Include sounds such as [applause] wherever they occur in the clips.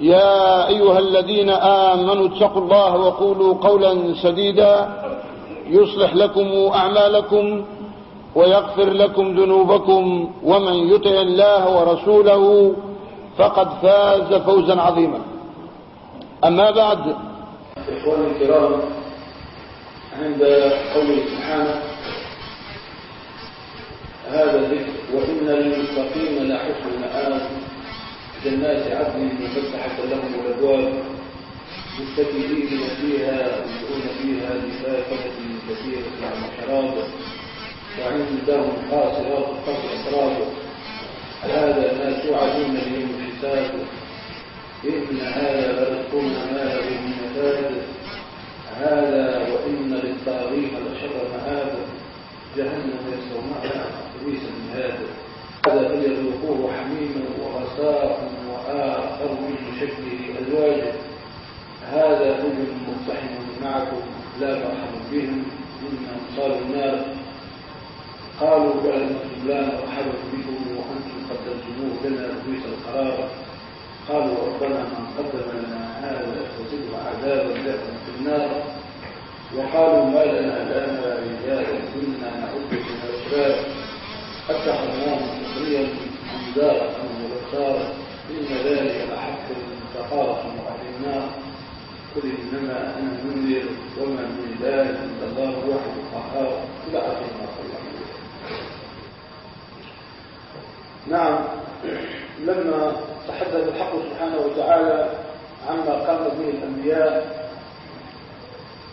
يا أيها الذين آمنوا اتقوا الله وقولوا قولا سديدا يصلح لكم أعمالكم ويغفر لكم ذنوبكم ومن يطع الله ورسوله فقد فاز فوزا عظيما. أما بعد إخواني الكرام عند قوله سبحانه هذا الذكر وإن للمتقين لحسن مآب. جنات عدن مفتحة لهم الأبواب مستكبرين فيها يدعون فيها بفاكهة كثيرة عن شراب وعندهم قاصرات الطرف أسراب هذا ما توعدون ليوم الحساب. إن هذا لرزقنا ما له من نفاد هذا وإن للطاغين لشر مآب. جهنم يصومها ليس من هذا فليذوقوه حميما وغساق وآخر من شكله أزواج هذا نجم مقتحم معكم لا مرحبا بهم إنهم صالوا النار. قالوا بل أنتم لا مرحبا بكم وأنتم قدمتموه لنا بئس القرار. قالوا ربنا من قدم لنا هذا فزده عذابا ذاتا في النار. وقالوا ما لنا لا نرى رجالا كنا نعد من الأشرار. اتخذناهم سخريا من دار وبصارا إن ذلك لحق تقارص أهل النار. قل إنما أنا منذر وما من ذلك إلا الله واحد القهار. إلى آخر ما قال نعم. لما تحدث الحق سبحانه وتعالى عما قام به الأنبياء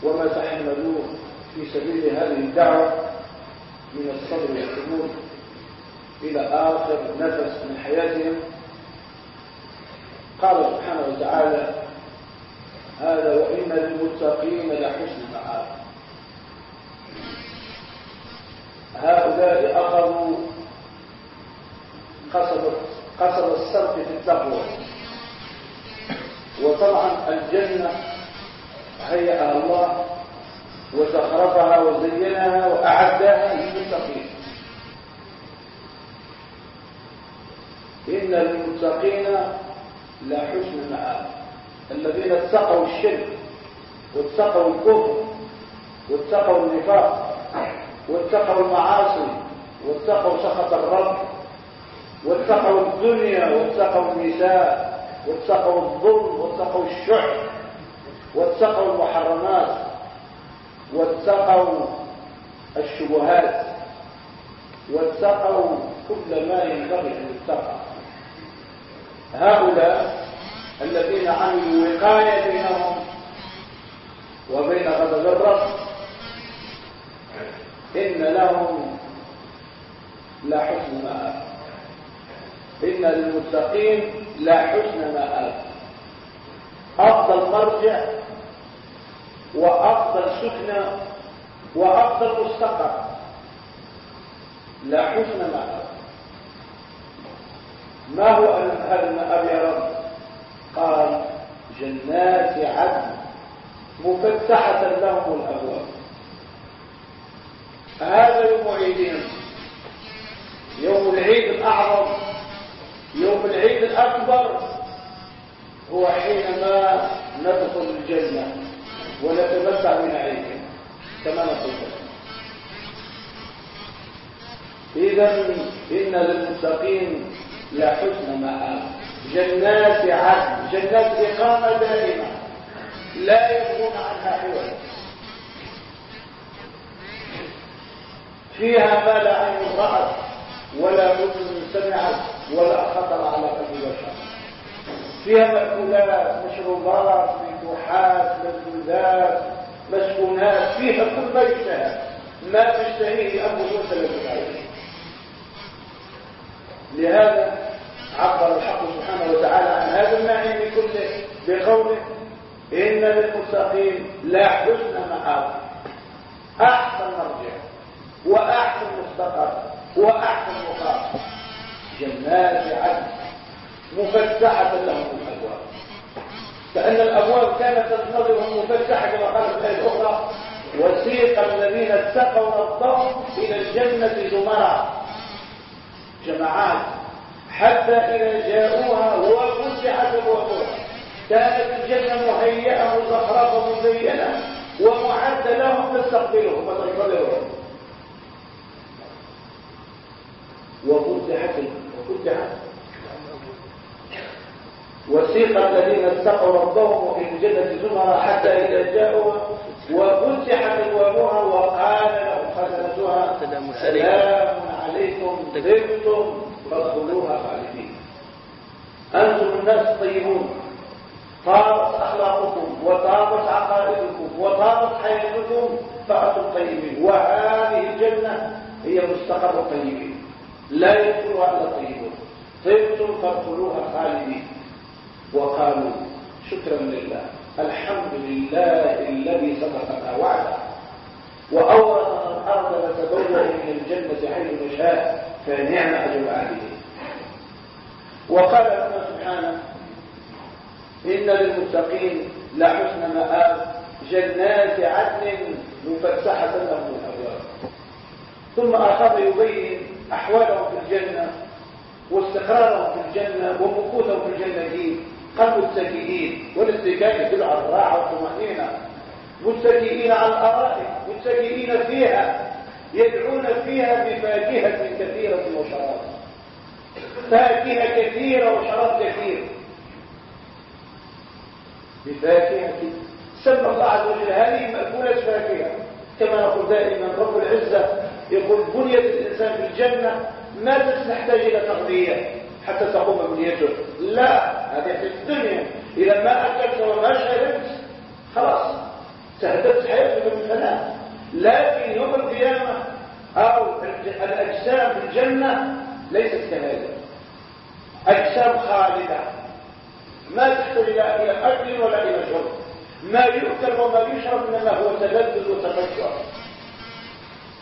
وما تحملوه في سبيل هذه الدعوة من الصبر والحمود إلى آخر نفس من حياتهم. قال سبحانه وتعالى هذا وإن للمتقين لحسن مآب. هؤلاء أخذوا قصب قصب السرق في التقوى. وطبعا الجنة هيئها الله وزخرفها وزينها وأعدها للمتقين. إن للمتقين لحسن مآب الذين اتقوا الشرك واتقوا الكفر واتقوا النفاق واتقوا المعاصي واتقوا سخط الرب واتقوا الدنيا واتقوا النساء واتقوا الظلم واتقوا الشح واتقوا المحرمات واتقوا الشبهات واتقوا كل ما ينبغي ان يتقى هؤلاء الذين عملوا وقايه بينهم وبين غضب الرب إن لهم لا حسن مآب إن للمتقين لا حسن مآب أفضل مرجع وأفضل سكنى وأفضل مستقر. لا حسن مآب ما هو المآب يا رب؟ قال جنات عدن مفتحة لهم الأبواب. هذا يوم عيدهم يوم. العيد الأعظم. يوم العيد الأكبر. هو حينما ندخل الجنة ونتمتع من عيدهم كما نقول. إذا إن للمتقين لحسن مآب جنات عدن. جنات إقامة دائمة. لا يبغون عنها حولا. فيها ما لا عين رأت ولا أذن سمعت ولا خطر على قلب بشر فيها مأكولات مشروبات مفتوحات ملذوذات مسكونات. فيها كل ما يشتهى ما تشتهيه أنفس سلفت عليه لهذا عبر الحق سبحانه وتعالى عن هذا النعيم كله بقوله إن للمتقين لا حسن مآب أحسن مرجع وأحسن مستقر وأحسن مقام. جنات عدن مفتحة لهم الأبواب. كأن الأبواب كانت تنتظرهم مفتحة كما قالت الآية الأخرى وسيق الذين اتقوا ربهم إلى الجنة زمرا. جماعات حتى إذا جاءوها وفتحت الوقوع. كانت الجنة مهيئة مزخرفة مزينة ومعدة لهم تستقبلهم وتنتظرهم وفتحت وفتحت وسيق الذين اتقوا ربهم في الجنة زمرا حتى إذا جاءوا وفتحت أبوابها وقال لهم خزنتها سلام عليكم. طبتم فادخلوها خالدين. أنتم الناس الطيبون. طابت أخلاقكم وطابت عقائدكم وطابت حياتكم فأنتم طيبين. وهذه الجنة هي مستقر الطيبين. لا يدخلها إلا الطيبون. طبتم فادخلوها خالدين. وقالوا شكرا لله. الحمد لله الذي صدقنا وعده. وأورثنا الأرض نتبوأ من الجنة حيث نشاء فنعم أجر العاملين وقال لنا سبحانه إن للمتقين لحسن مآب جنات عدن مفتحة لهم الأبواب. ثم أخذ يبين أحوالهم في الجنة واستقرارهم في الجنة ومكوثهم في الجنة قال متكئين والاستكاء يدل على الراحة والطمأنينة. متكئين على الأرائك متكئين فيها يدعون فيها بفاكهة كثيرة وشراب. فاكهة كثيرة وشراب كثير. بفاكهة سمى الله عز وجل هذه مأكولة فاكهة. كما نقول دائما رب العزة يقول بنية الإنسان في الجنة ما تحتاج إلى تغذية حتى تقوم بنيته. لا هذه في الدنيا. إذا ما أكلت وما شربت خلاص. تهددت حياتك بالفناء لكن يوم القيامة أو الأجسام في الجنة ليست كذلك أجسام خالدة. ما تحتاج إلى أكل ولا إلى شرب ما يؤكل وما يشرب إنما هو تلذذ وتفجر.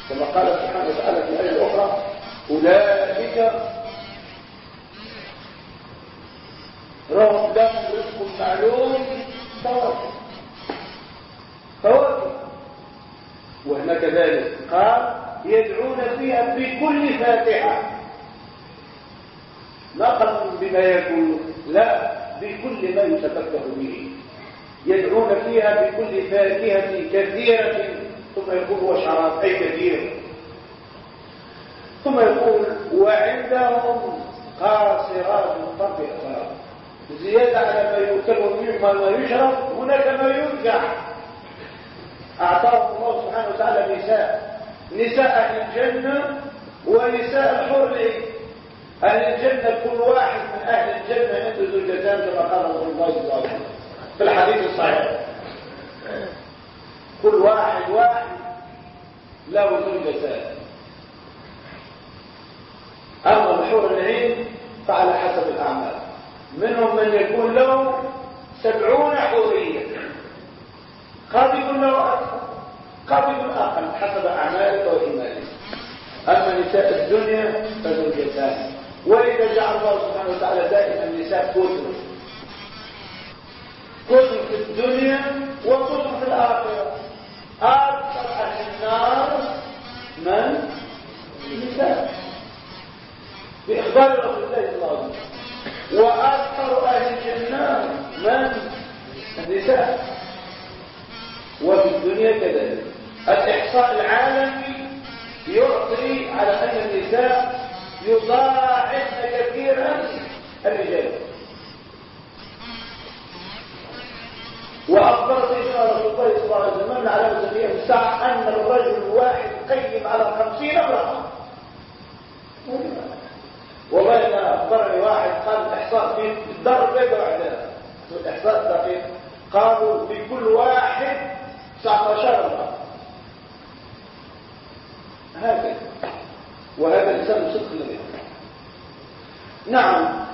كما قال سبحانه وتعالى في الآية الأخرى أولئك لهم رزق معلوم. فواكه فواكه وهنا كذلك قال يدعون فيها بكل فاتحة. ما قال بما يكون لا بكل ما يتفكه به. يدعون فيها بكل فاكهة كثيرة ثم يقول وشراب أي كثير. ثم يقول وعندهم قاصرات أثار زيادة على ما يؤكل ومما ما يشرب هناك ما يرجع أعطاهم الله سبحانه وتعالى نساء. نساء الجنة ونساء العين أهل الجنة كل واحد من أهل الجنة عنده زوجتان كما قال رسول الله صلى الله عليه وسلم في الحديث الصحيح. كل واحد واحد له زوجتان. أما الحور العين فعلى حسب الأعمال. منهم من يكون له سبعون حورية. يكون له أكثر يكون أقل حسب أعمالك وإيمانك. أما نساء الدنيا فزوجتان وإذا جعل الله سبحانه وتعالى دائما النساء كثر كثر في الدنيا وكثر في الآخرة. أكثر أهل النار من؟ النساء. بإخبار رسول الله صلى الله عليه وسلم. وأكثر أهل الجنة من؟ النساء. وفي الدنيا كذلك. الإحصاء العالمي يعطي على أن النساء يضاعفن كثيرا الرجال. وأخبر سيدنا رسول الله صلى الله عليه وسلم على علامة الساعة أن الرجل الواحد يقيم على خمسين امرأة. والله أنا اخبرني واحد قال الاحصاء في الدار البيضاء وحدها الاحصاء الدقيق قالوا في كل واحد 19 امرأة هكذا وهذا الإنسان صدق الذي نعم.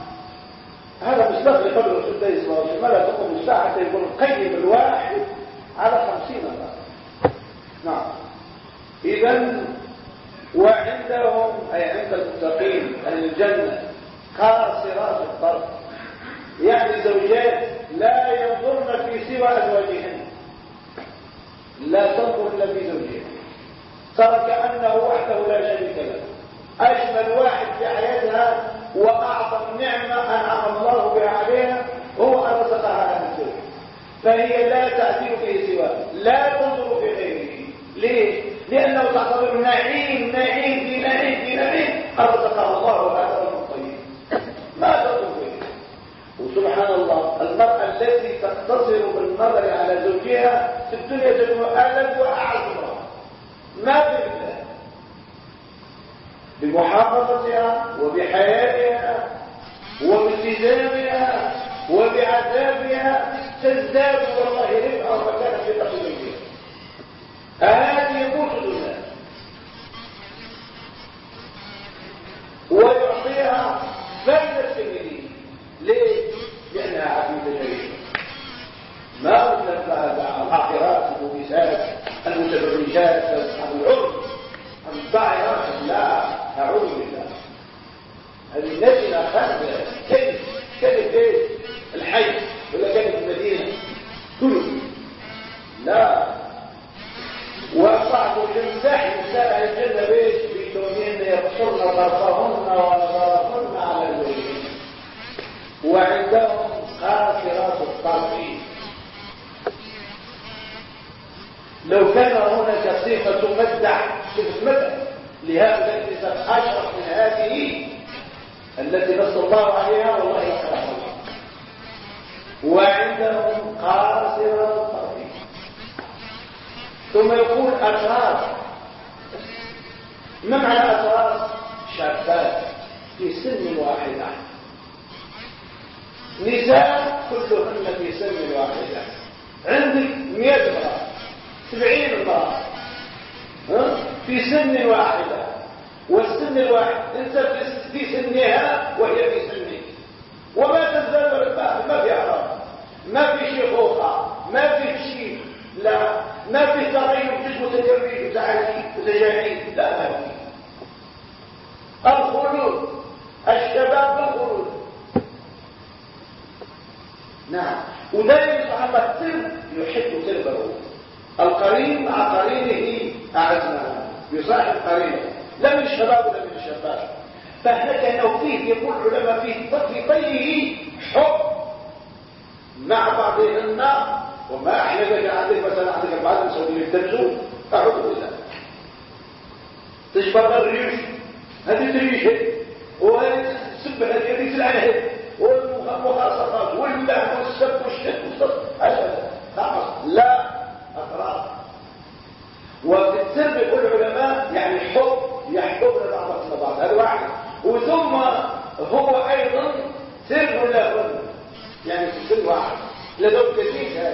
هذا مستغرق قبل رسول الله صلى الله عليه وسلم لا تقوم الساعة يكون القيم الواحد على خمسين امرأة نعم. اذا وعندهم أي عند المتقين الجنة قاصرات الطرف. يعني زوجات لا ينظرن في سوى ازواجهن لا تنظر الا في زوجها. صار كانه وحده لا شريك له. أجمل واحد في حياتها وأعظم نعمة أنعم الله بها عليها هو أن رزقها عن الزوج فهي لا تعدل في سواه. لا تنظر في غيره. ليه لأنه تعتبر نعيم نعيم في نعيم في نعيم رزقها الله هذا الطيب ما تنظر وسبحان الله. المرأة التي تقتصر بالنظر على زوجها في الدنيا تكون ألد وأعز ما في الله بمحافظتها وبحياتها وبالتزامها وبعذابها تزداد والله رفعا ومكانا في تقديمها هذه الناس ويعطيها بين السبيلين. ليه؟ لأنها عبيدة جريمة ما قلنا العاقرات المبيسات المتبرجات أصحاب العرف الضائرات لا أعوذ بالله هذه نجلة خارجة. إيش الحي. ولا كانت المدينة. كله. لا. وصعب الإمساح نساء الجنة بيش بكونهن يقصرن طرفهن ونظرهن على الوجه وعندهم قاصرات الطرفين لو كان هناك صفة مدح صفة مدح لهؤلاء النساء أشرف من هذه التي نص الله عليها والله الله وعندهم قاصرة الطرفين ثم يقول أشراف ما معنى أشراف شابات في سن واحدة نساء كلهن في سن واحدة. عندك مئة امرأة سبعين امرأة في سن واحدة. والسن الواحد انت في سنها وهي في سنك. وما تزال ما في اعراض ما في شيخوخة ما في شيء لا. ما في تغير جسم وتجريد وتعالي وتجاهيد لا ما في. الخلود الشباب بالخلود. نعم. ودائما صاحب السر يحب سربه القرين مع قرينه أعزنا. يصاحب قرينه. لا من الشباب ولا من الشباب. فهناك نوفيه يقول علماء فيه في طيه حب مع بعضهن وما إحنا ذلك عندك مثلا عندك بعض المسؤولين يتنزوا أعوذ بالله. تشبه الريش. هذه تريش. وهذه السبه هذه تلعنها والمخاصفات واللعب والسب والشد والصد لا أطراف وفي السر يقول العلماء يعني حب يحببنا بعضنا بعض هذا واحد. وثم هو أيضا سر لهن يعني في السر واحد. لدول كثير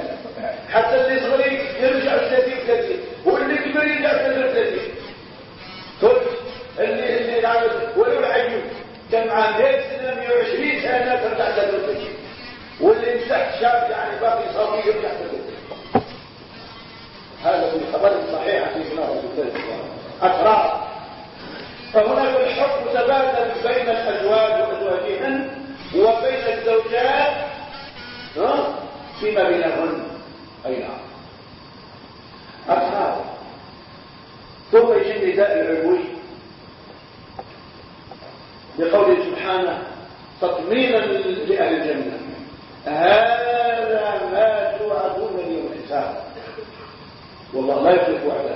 حتى اللي صغير يرجع 30 30 واللي كبير يرجع 30 ثلث اللي اللي ولو كان 100 سنه 120 سنه ترجع 30 واللي مسح شاب يعني باقي صغير يرجع 30 هذا في الخبر الصحيح في سنة أطراف فهناك الحكم تبادل بين الأزواج وأزواجهن وبين الزوجات فيما بينهن أي نعم أطراف ثم يجي النداء العلوي بقوله سبحانه تطمينا لأهل الجنة. هذا ما توعدون ليوم الحساب. والله لا يخلف وعده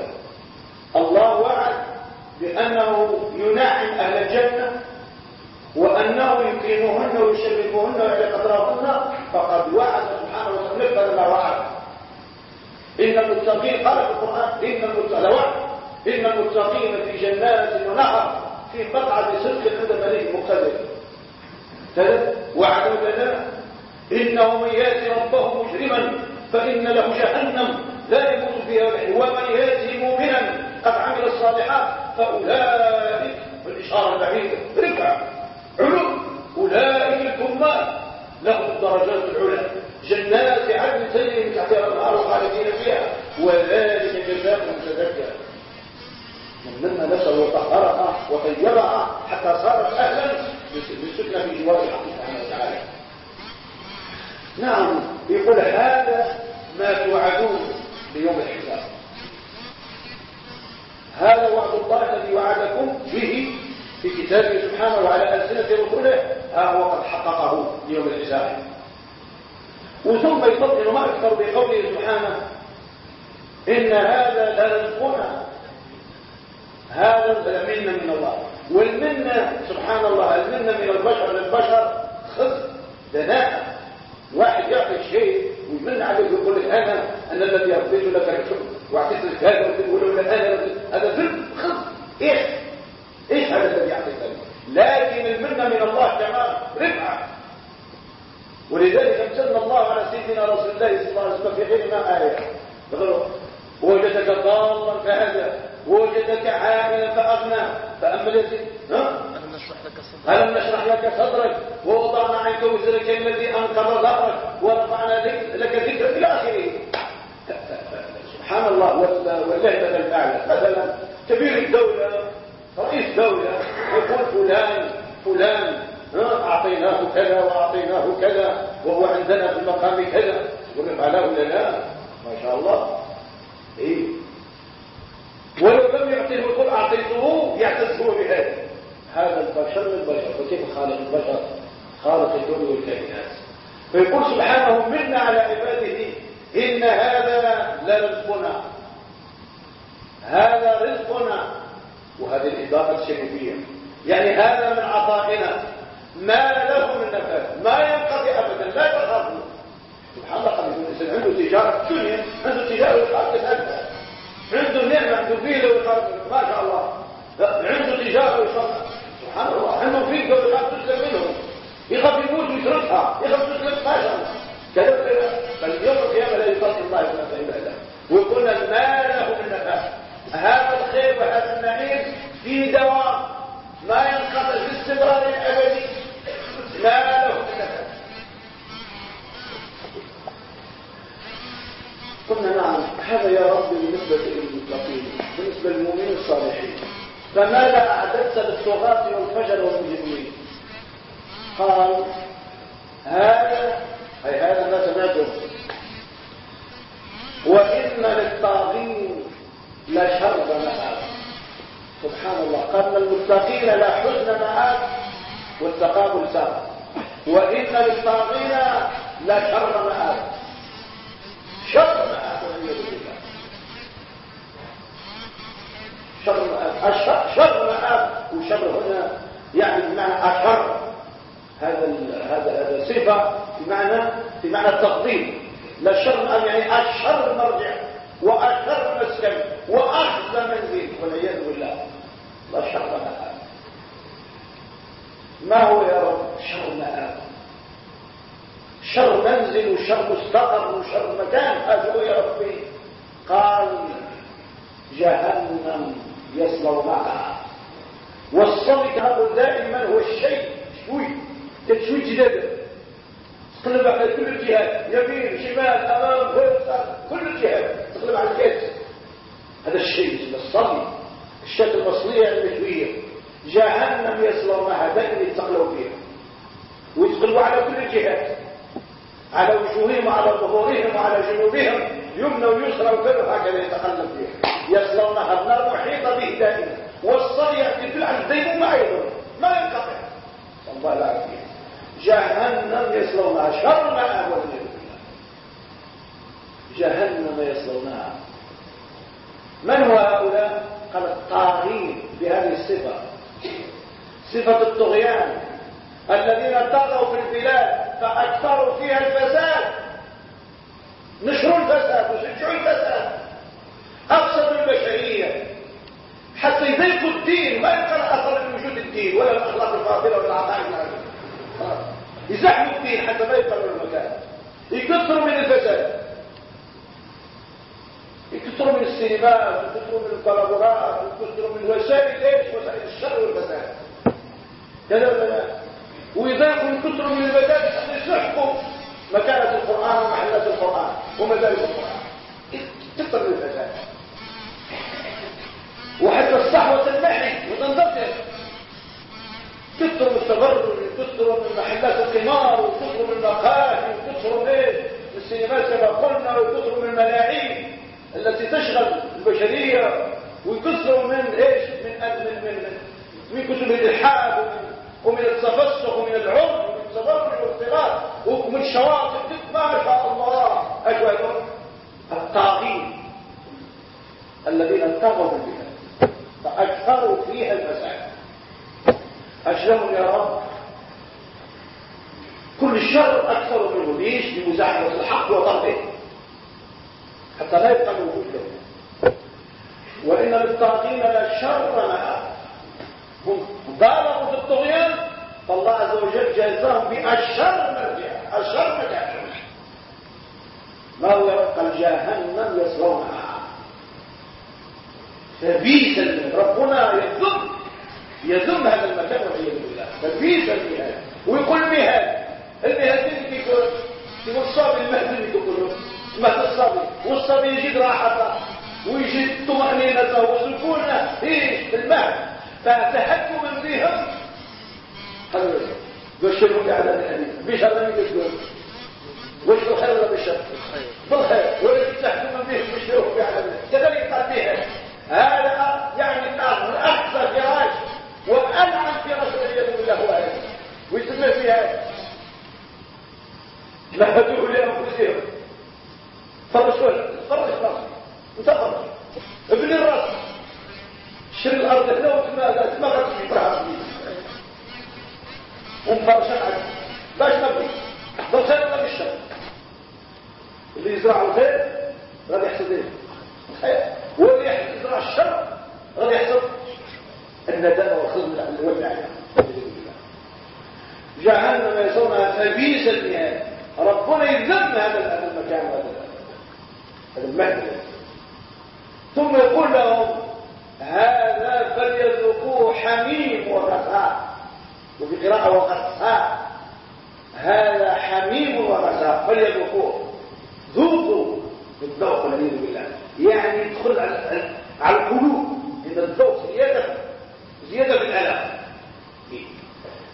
الله وعد بأنه ينعم أهل الجنة وأنه يكرمهن ويشرفهن ويعلق أطرافهن فقد وعد سبحانه وتعالى. ما وعد. إن المتقين قال في القرآن إن المتقين إن المتقين في جنات ونهر. في مقعد صدق عند مليك مقتدر وعد لنا إنه من يأتي ربه مجرما فإن له جهنم لا يموت فيها ومن يأتي مؤمنا قد عمل الصالحات فأولئك بالإشارة البعيدة رفع علو. أولئك الكمال. لهم الدرجات العلى. جنات عدن تجري من تحتها الأنهار خالدين فيها. وذلك جزاء متذكر مما نسأل وطهرها وطيبها حتى صارت أهلا للسكنة في جوار الحق سبحانه وتعالى. نعم يقول هذا ما توعدون ليوم الحساب. هذا وعد الله الذي وعدكم به في كتابه سبحانه وعلى ألسنة رسوله ها هو قد حققه ليوم الحساب. وثم يفضل ما أكثر بقوله سبحانه إن هذا لرزقنا منة من الله. والمنة سبحان الله المنة من البشر للبشر. خذ دناء. واحد يعطي شيء ويمن عليك ويقول لك أنا أنا الذي ربيت لك الحكم. وأعطيت لك هذا وتقول لك أنا هذا ظلم. خذ. إيش؟ إيش هذا الذي يعطيك لكن المنة من الله كمان رفعة. ولذلك امتن الله على سيدنا رسول الله صلى الله عليه وسلم في غير ما آية وجدك ضالا فهدى وجدك عاملا فأغنى. فأما الذي ها؟ ألم نشرح لك صدرك؟ ووضعنا عنك وزرك الذي أنقض ظهرك ورفعنا لك ذكرك إلى آخره. سبحان الله واللعبة الأعلى مثلا كبير الدولة رئيس دولة يقول فلان فلان أعطيناه كذا وأعطيناه كذا وهو عندنا في المقام كذا. ونفع له لنا. ما شاء الله. إيه. ولو لم يعطيه يقول أعطيته يعتز هو بهذا. هذا البشر البشر وكيف خالق البشر؟ خالق الدنيا والكائنات. فيقول سبحانه منا على عباده إن هذا لرزقنا. هذا رزقنا. وهذه الإضافة الشريفية يعني هذا من عطائنا. ما له من نفاذ. ما ينقضي أبدا. لا تخافوا. سبحان الله قد يكون الإنسان عنده تجارة دنيا عنده تجارة ويخاف عنده نعمة فيلة ويخاف ما شاء الله. عنده تجارة ويخاف سبحان الله. عنده فيلة ويخاف تسلم منهم؟ يخاف يموت ويتركها يخاف تسلم ما شاء الله. كذا بل يوم القيامة لا يفضل الله سبحانه وتعالى ويقول ما له من نفاذ هذا الخير وهذا النعيم في دوام. ما ينقطع في استمرار ابدي ما له قلنا نعم هذا يا رب بالنسبة للمتقين بالنسبة للمؤمنين الصالحين. فماذا أعددت للطغاة والفجر والمجرمين قال هذا أي هذا ما سمعته. وإن للطاغين لشر مآب سبحان الله. قال للمتقين لا حزن مآب والتقابل سابق وإن للطاغين لشر مآب شر شر مآب شر مآب وشر هنا يعني بمعنى أشر هذا هذا هذا صفة بمعنى بمعنى التقديم لا شر مآب يعني أشر مرجع وأشر مسكن وأخذ منزل والعياذ بالله لا شر مآب ما هو يا رب؟ شر مآب شر منزل وشر مستقر وشر مكان. هو يا ربي. قال جهنم يصلونها والصمت هذا دائما هو الشيء. شوي. تشوي جديد تقلب على كل الجهات يمين شمال أمام فوق كل الجهات تقلب على الكاس هذا الشيء الصمت. الشكل المصلية المشوية جهنم يصلونها. دائما يتقلوا فيها. ويتقلبوا على كل الجهات على وجوههم وعلى ظهورهم وعلى جنوبهم يمنى ويسرى وكذا هكذا يتقلب فيها. يصلونها النار محيطة به دائما. والصلي يأتي في العالم دائما ما يضر ما ينقطع. الله لا يعافيه جهنم يصلونها شر ما أهوى جهنم يصلونها. من هو هؤلاء؟ قال الطاغين بهذه الصفة. صفة الطغيان. الذين طغوا في البلاد فأكثروا فيها الفساد. نشروا الفساد وشجعوا الفساد. أفسدوا البشرية. حتى يضيقوا الدين ما يبقى الاثر من وجود الدين ولا الأخلاق الفاضلة ولا العقائد العامه يزحموا الدين حتى ما يقرأوا المكان يكثروا من الفساد. يكثروا من السينمات يكثروا من الكولابورات يكثروا من وسائل إيش؟ وسائل الشر والفساد. كذا لا ويضايقوا يكثروا من المدارس حتى يسحقوا مكانة القرآن ومحلات القرآن ومدارس القرآن. تكثر من الفساد وحتى الصحوة تنمحي وتنتصر كثروا من التبرج وكثروا من محلات القمار وكثروا من المقاهي وكثروا من السينمات كما قلنا وكثروا من الملاعين التي تشغل البشرية ويكثروا من إيش؟ من من من, من كتب الإلحاد ومن, ومن التفسق ومن العرف ومن التبرج والاختلاط ومن الشواطئ ما شاء الله. اجوالهم الطاغين الذين طغوا بالبلاد فأكثروا فيها الفساد أجلهم يا رب. كل الشر أكثر منه. ليش؟ بمزاحمة الحق وطرده حتى لا يبقى موجود. له وإن للطاغين لا شر مآب هم بالغوا في الطغيان فالله عز وجل جازاهم بأشر مرجع أشر مرجع. ما هو يبقى جهنم يصلونها فبيس ربنا يذم يذم هذا المكان والعياذ بالله. فبيس المهاد ويقول مهاد المهاد اللي يقول يقول الصبي المهد اللي يقولون مهد الصبي. والصبي يجد راحته ويجد طمأنينته وسكونة. إيه المهد. فتهكما بهم بشرهم بعذاب الأليم بشر لم يقول وش الخير ولا بالشر بالخير ولا تحكم بهم بشرهم بعذاب كذلك قال بها هذا يعني الأكثر فراش وأنعم في رسول الله بالله وعليه ويسمى فيها؟ مهدوه لأنفسهم. فرش وجه فرش راسه. وتفرش ابن الراس شر الأرض هنا وتما ما غادي يطرح ومفرشة عنه باش نبني بالخير ولا بالشر اللي يزرع الخير غادي يحصد الخير. واللي يزرع الشر غادي يحصد الندامة والخزن والنعيم جهنم يصونها فبيس النهاية ربنا يذم هذا المكان وهذا هذا المهد. ثم يقول لهم هذا فليذوقوه حميم وغساق وفي قراءة وغساق هذا حميم وغساق فليذوقوه. ذوقوا بالذوق والعياذ بالله. يعني يدخل على القلوب. إن الذوق زيادة زيادة في الألم.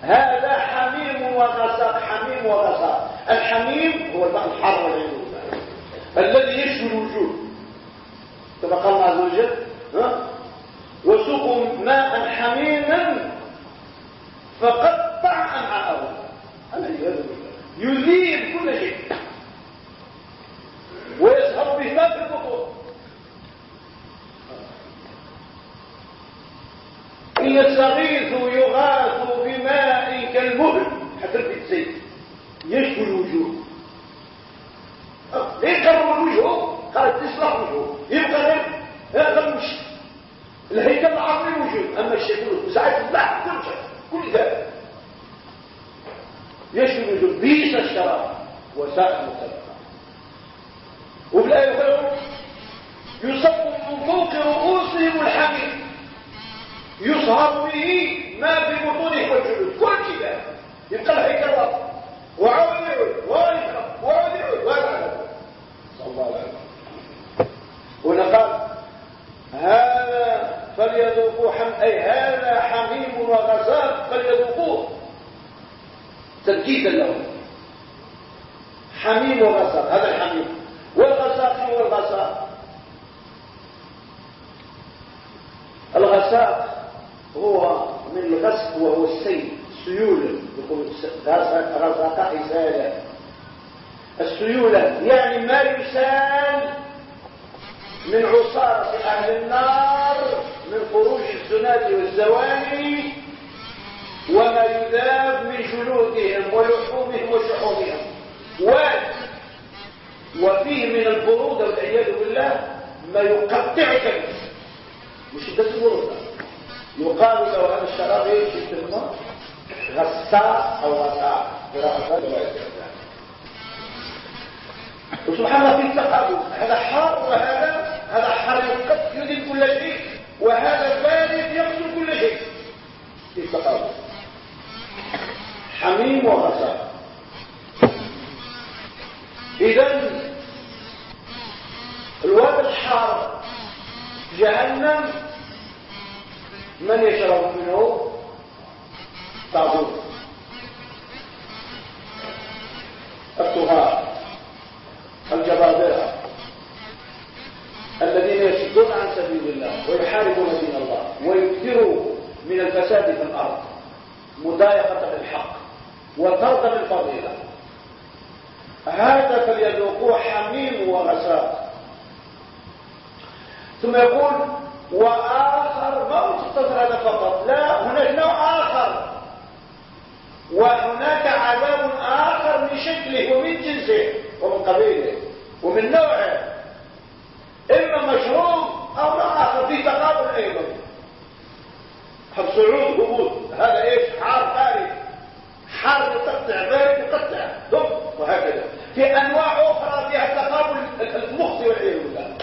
هذا حميم وغساق حميم وغساق الحميم هو الماء الحار والعياذ بالله. الذي يشوي الوجوه كما قال الله عز وجل وسقوا ماء حميما فقطع بالله. يذيب كل شيء. ويسهر به ما في البطون. إن يستغيثوا يغاثوا بماء كالمهل. حتى في الزيت. يشكو الوجوه. ليه كرموا الوجوه؟ قالت تصلح وجوه يبقى غير هذا مش الهيكل العظيم وجوه أما الشكل وساعات البحث كل شيء كل ذلك يشكو الوجوه بيس الشراب؟ وساء المتبقى وفي الآية الأخرى يصب من فوق رؤوسهم الحميد يصهر به ما في بطونهم والجلود. كل كده يبقى الهيكل واضح وعود يعود وعود يعود وعود يعود وعود صلى الله عليه وسلم هنا قال هذا فليذوقوا حم أي هذا حميم وغساق فليذوقوه. تنكيدا لهم. حميم وغساق هذا الحميم. والغساق هو الغساق الغساق هو من الغسق وهو السيل سيولة يقول غساق إسالة السيولة يعني ما يسال من عصارة أهل النار. من خروج الزنات والزواني وما يذاب من جلودهم ولحومهم وشحومهم. واد وفيه من البرودة والعياذ بالله ما يقطعك مش شدة البرودة؟ يقال له هذا الشراب إيش الماء؟ غساء أو غساء قراءة وسبحان الله في التقابل هذا حار وهذا هذا حار يدين كل شيء. وهذا بارد يقتل كل شيء في التقابل. حميم وغساء إذا الواد الحار جهنم من يشرب منه؟ طاغوت. الطغاة الجبابرة. الذين يصدون عن سبيل الله ويحاربون دين الله ويكثروا من الفساد في الأرض مضايقة للحق وطردا للفضيلة. هذا فليذوقوه حميم وغساق. ثم يقول وآخر ما مختصر هذا فقط. لا هناك نوع آخر. وهناك عذاب آخر من شكله ومن جنسه ومن قبيله ومن نوعه. إما مشروب أو نوع آخر في تقابل أيضا حب صعود هبوط. هذا إيش؟ حار بارد حار يقطع بارد يقطع دم وهكذا. في أنواع أخرى فيها تقابل المخزي والعياذ بالله.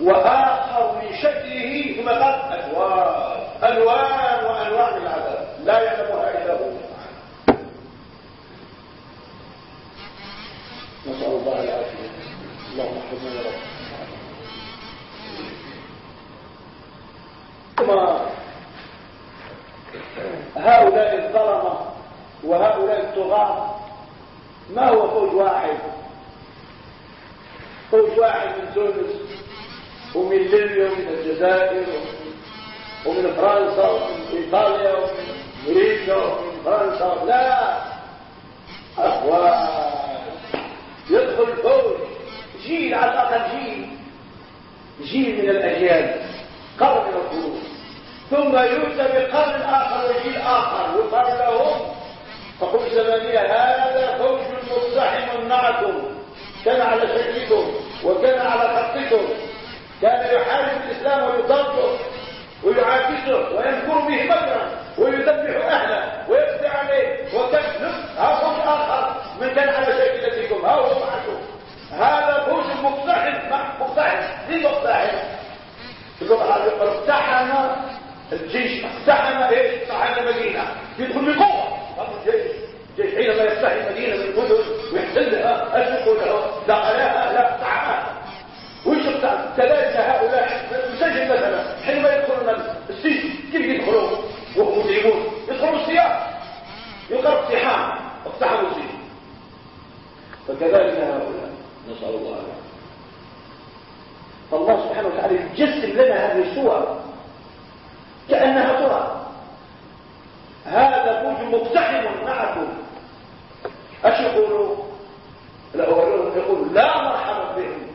وآخر من شكله ثم قال ألوان. ألوان وأنواع من العذاب. لا يعلمها إلا هو. نسأل الله العافية. اللهم احفظنا يا رب ثم هؤلاء الظلمة وهؤلاء الطغاة ما هو فوج واحد؟ فوج واحد من تونس ومن ليبيا ومن الجزائر ومن فرنسا ومن إيطاليا ومن أمريكا ومن فرنسا. لا! أخوان يدخل فوج جيل على الأقل جيل. جيل من الأجيال قرن من القرون ثم يؤتى بقرن آخر وجيل آخر يقال لهم فقل زمانية هذا فوج مقتحم معكم. كان على شكلكم وكان على خطكم كان يحارب الإسلام ويضده ويعاكسه وينكر به مكرا ويذبح أهله ويفتح عليه وكان ها فوج آخر. من كان على شكلتكم ها هو هذا فوج مقتحم مقتحم. ليه مقتحم؟ اللغة العربية اقتحم الجيش. اقتحم إيش؟ اقتحم المدينة. يدخل بقوة الجيش. الجيش حينما يفتح مدينة من المدن ويحتلها له. دخلها لا اقتحمها وش كذلك هؤلاء. مسجل مثلا. حينما يدخلون السجن كيف يدخلون؟ وهم متعبون يدخلون السياق يقرأ اقتحام. اقتحموا السجن. فكذلك هؤلاء. نسأل الله العافية. فالله سبحانه وتعالى يجسم لنا هذه الصور كأنها ترى هذا فوج مقتحم معكم. إيش يقولوا الاولون يقول لا مرحبا بهم.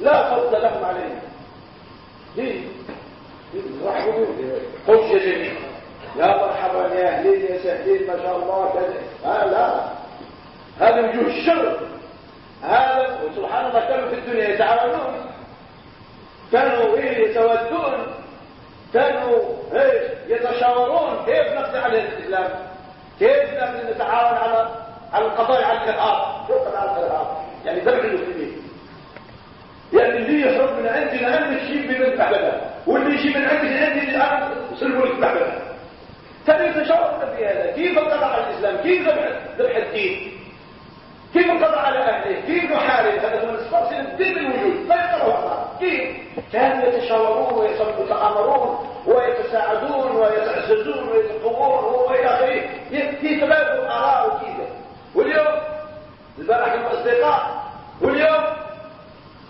لا فضل لهم علينا ليه؟ رحبوا خش يا جميع يا مرحبا يا أهلين يا سهلين ما شاء الله كذا. آه لا. هذا وجوه الشر. هذا سبحان الله كانوا في الدنيا يتعاونون. كانوا إيه يتودون. كانوا إيه يتشاورون. كيف نقضي على الإسلام؟ كيف نتعاون على على القضاء على الارهاب كيف على الارهاب يعني ذبح المسلمين. يعني اللي يخرج من عندنا عند الشيء بمن لنا واللي يجي من عندي عندي الان سلموا لك لنا كان يتشاور في هذا. كيف القضاء على الإسلام؟ كيف ذبح الدين؟ كيف القضاء على أهله؟ كيف نحارب هذا هو الاسترسل الدين الوجود لا يقدر الله. كيف؟ كانوا يتشاورون ويتآمرون ويتساعدون ويتعززون ويتقوون وإلى آخره. يتبادلوا الأراء وكذا. واليوم البارح الأصدقاء واليوم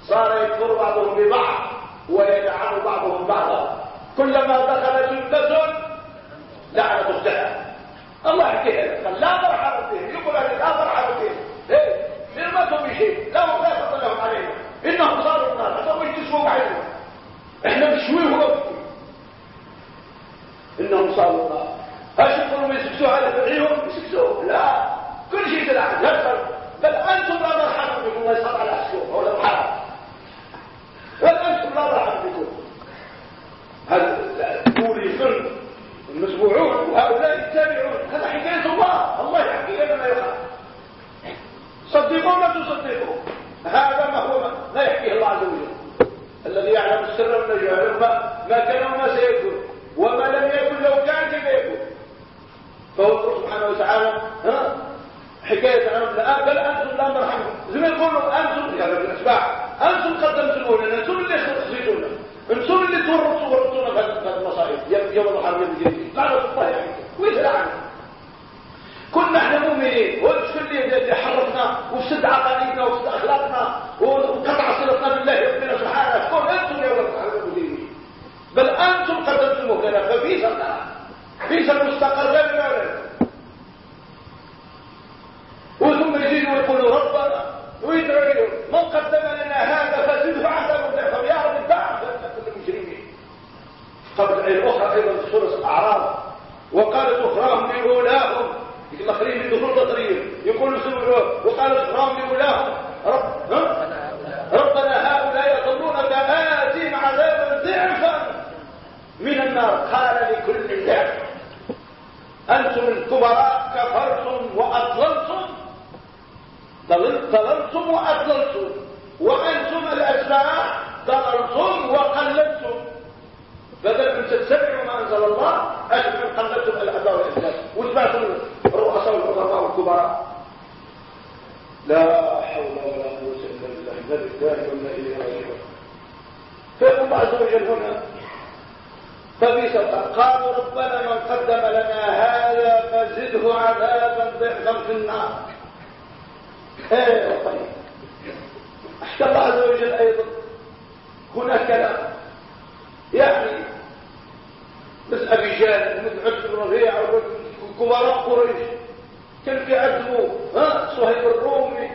صار يكفر بعضهم ببعض ويلعن بعضهم بعضا. كلما دخل جلدة لعنة اختها الله يحكيها قال لا مرحبا بهم يقول لا مرحبا ليه؟ ذمتهم يشيل لهم لا لهم علينا إنهم صاروا النار هذا مش تسووا علينا إحنا بنشويهم إنهم صاروا النار هل يقولوا يسكسوا على فرعيهم؟ يسكسوا لا. كل شيء تلعب يدخل بل أنتم لا مرحبا بكم. الله يصاب على حسكم ولا الحرام بل أنتم لا مرحبا بكم. هل تقولي فرد المسبوعون؟ وهؤلاء يتابعون. هذا حكاية الله. الله يحكي لنا ما يخاف صدقوا ما تصدقوا. هذا ما هو ما يحكيه الله عز وجل. الذي يعلم السر من يعلم ما كان وما سيكون. وما لم يكن لو كان كيف يكون فهو سبحانه وتعالى ها؟ حكاية عن ابن الآن قال أنتم لا مرحمة. زي ما يقولوا أنتم يا رب الأسباع أنتم قدمتمونا أنتم اللي خصيتونا أنتم اللي تورطوا ورطونا في المصائب. يوم الحرب يوم الجديد. لعنة الله يعني ويزرعنا كنا إحنا مؤمنين وش اللي اللي حرفنا وفسد عقائدنا وفسد أخلاقنا وقطع صلتنا بالله ربنا سبحانه. كون أنتم يا رب المديرين بل أنتم قدمتموه لنا فبئس النار بئس المستقر بلا وثم يجيبوا ويقولوا ربنا ويدعوا من قدم لنا هذا فزده عذاب ضعفا يا رب كل المجرمين قبل الأخرى أيضا في سورة الأعراف وقالت أخراهم لأولاهم الاخرين من دخول تطرير يقولوا سبحانه وقالت اخراهم لاولاهم رب ربنا هؤلاء يضلون فآتهم عذابا ضعفا من النار. قال لكل ضعف أنتم الكبراء كفرتم وأضللتم. ضللتم وأضللتم. وأنتم الأتباع ضللتم وقللتم بدل من تتبعوا ما أنزل الله. أنتم قللتم الأتباع والإسلام واتبعتم الرؤساء والعظماء والكبراء لا حول ولا قوة إلا بالله. بالله ولا إليه راجعون فيقول الله عز وجل هنا فبئس قالوا ربنا من قدم لنا هذا فزده عذابا ضعفا في النار. إيه طيب. أحكى الله عز وجل أيضا هناك كلام. يعني مثل أبي جهل ومثل عتب بن ربيعه وكبراء قريش. كان كيعذبوا ها؟ صهيب الرومي.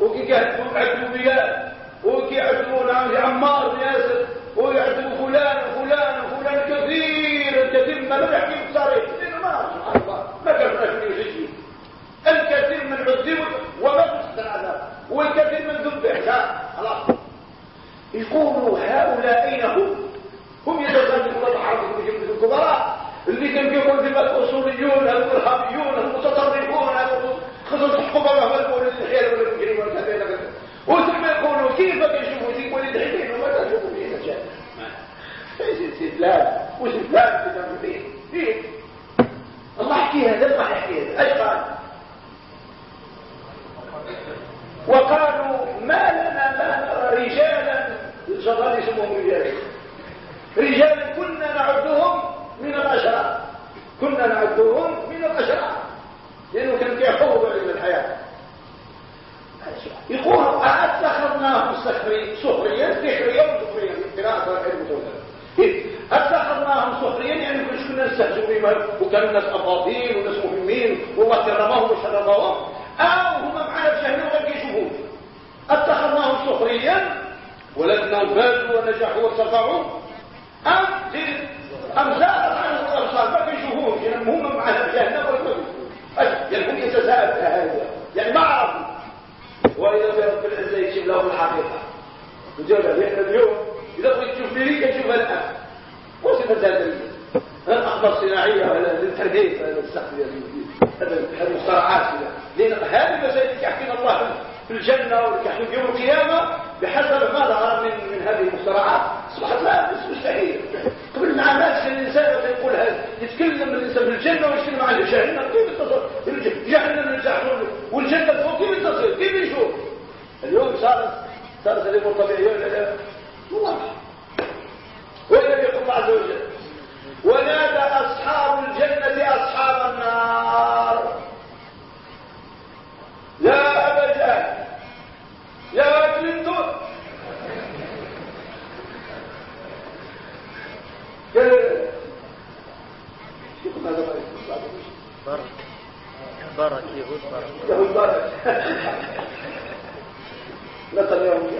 وكيعذبوا عذبوا بلال وكيعذبوا نعم عمار بن ياسر. ويعذبوا فلان وفلان وفلان كثير. كثير ما لم يحكي بصريح ما سبحان الله ما كان يسجل الكثير من عذبوا وما تسد العذاب والكثير من ذبح خلاص. يقولوا هؤلاء اين هم. هم يتغلبون الحرب في الكبراء اللي كان يقول ذمة الأصوليون الإرهابيون المتطرفون خصوص الحكومة والقول الخير والمجرم والكذا وثم يقولوا كيف يشوفوا في كل الحين وما تشوفوا فيه مجال. استدلال. واستدلال في تنفيذ الله يحكي هذا ما يحكي هذا. أيش قال؟ وقالوا ما لنا ما نرى رجالا الشيطان يسموهم رجالا. رجالا كنا نعدهم من الاشرار كنا نعدهم من الاشرار لأنه كان كيحوض علم الحياة. يقول أتخذناهم سخريا سخريا سخريا وسخريا قراءه العلم أتخذناهم سخريا يعني كل كنا نستهزئ بهم وكانوا الناس اباطيل وناس مهمين. والله كرمهم وشرفهم. أو هم معنا بجهل وغير يشوفون أتخذناهم سخريا ولكنهم فازوا ونجحوا وارتفعوا ام زادت عنهم الابصار ما بيشوفون يعني هم معنا بجهل وغير يعني هم يتساءل هذا يعني ما عرفوا واذا برب العزه يكشف لهم الحقيقة وجاء إحنا اليوم اذا بغيت تشوف لي تشوفها الان وصفه هذا الاخبار الصناعيه ولا الترهيب هذا السقف هذه المصطلحات هذه المسائل يحكينا الله في ويحكي في يوم القيامة بحسب ما ظهر من من هذه المصطلحات أصبحت لا مستحيل. قبل مع ناس الإنسان يقول هذا. يتكلم الإنسان في الجنة ويتكلم عن جهنم كيف يتصل؟ جهنم الجحيم والجنة فوق كيف يتصل؟ كيف يشوف؟ اليوم صارت صارت الأمور طبيعية ولا لا؟ والله. وإلى يقول الله عز وجل ونادى أصحاب الجنة أصحاب النار. جهل يا كلينتون بارك بارك يهود بارك يهود بارك نسأل يوم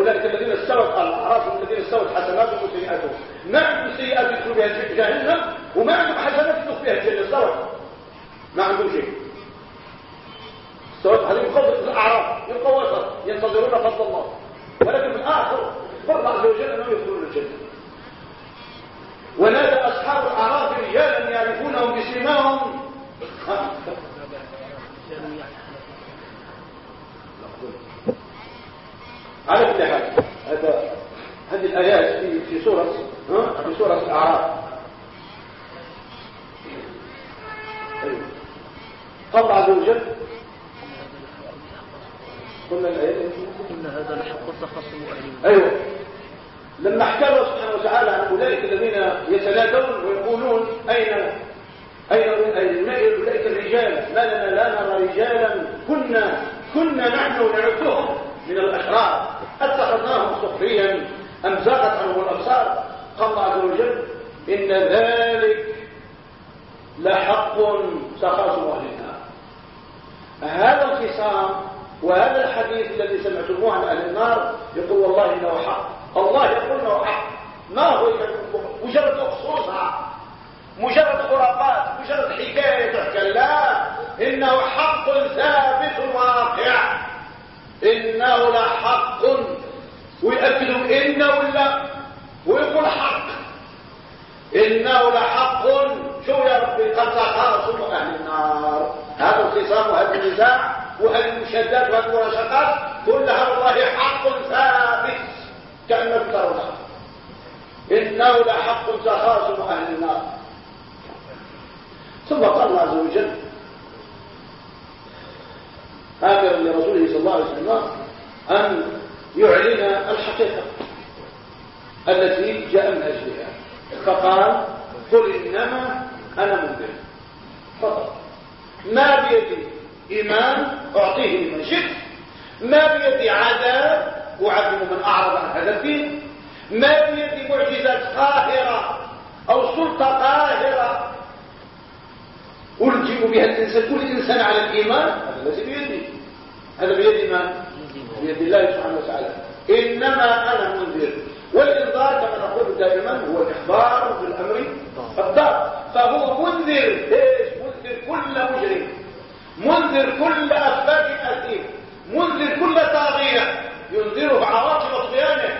أولئك الذين استوت على الأعراف الذين استوت حسناتهم وسيئاتهم ما عندهم سيئات يدخلوا بها جهنم وما عندهم حسنات يدخلوا بها الجنة استوت ما عندهم شيء. استوت هذه مخلص الأعراف يبقى وسط ينتظرون فضل الله. ولكن في الآخر فرض عز وجل أنهم يدخلون الجنة. ونادى أصحاب الأعراف رجالا يعرفونهم بسيماهم [laughs] على كل حال هذا هذه الآيات في في سورة في سورة الأعراف. قال الله عز وجل قلنا الآيات إن هذا لحق تخصم أهل أيوة. لما حكى الله سبحانه وتعالى عن أولئك الذين يتنادون ويقولون أين أين أين أولئك الرجال. ما لنا لا نرى رجالا. كنا كنا نحن نعدهم. من الأشرار اتخذناهم سخريا أم زاغت عنهم الأبصار؟ قال الله عز وجل إن ذلك لحق تخاصم أهل النار. هذا الخصام وهذا الحديث الذي سمعتموه عن أهل النار يقول والله إنه حق. الله يقول إنه حق. ما هو مجرد خصوصها مجرد خرافات مجرد حكاية تحكى لا إنه حق ثابت واقع. إنه لحق. ويأكدوا إنه ولا ويقول حق. إنه لحق. شو يا ربي؟ قد تخاصم أهل النار. هذا الخصام وهذا النزاع وهذه المشادات وهذه المراشقات كلها والله حق ثابت. كأنك ترونها إنه لحق. تخاصم أهل النار. ثم قال الله عز وجل آمرا لرسوله صلى الله عليه وسلم أن يعلن الحقيقة التي جاء من أجلها. فقال قل إنما أنا منذر. فقط. ما بيدي إيمان أعطيه لمن شئت. ما بيدي عذاب أعذب من أعرض عن هذا الدين. ما بيدي معجزات قاهرة أو سلطة قاهرة ألجم بها الإنسان كل إنسان على الإيمان هذا الذي بيدي. هذا بيد من؟ بيد الله سبحانه وتعالى. إنما أنا منذر. والإنذار كما نقول دائما هو الإخبار بالأمر الضار. فهو منذر. إيش؟ منذر كل مجرم. منذر كل أفاك أثيم. منذر كل طاغية ينذره عواقب طغيانه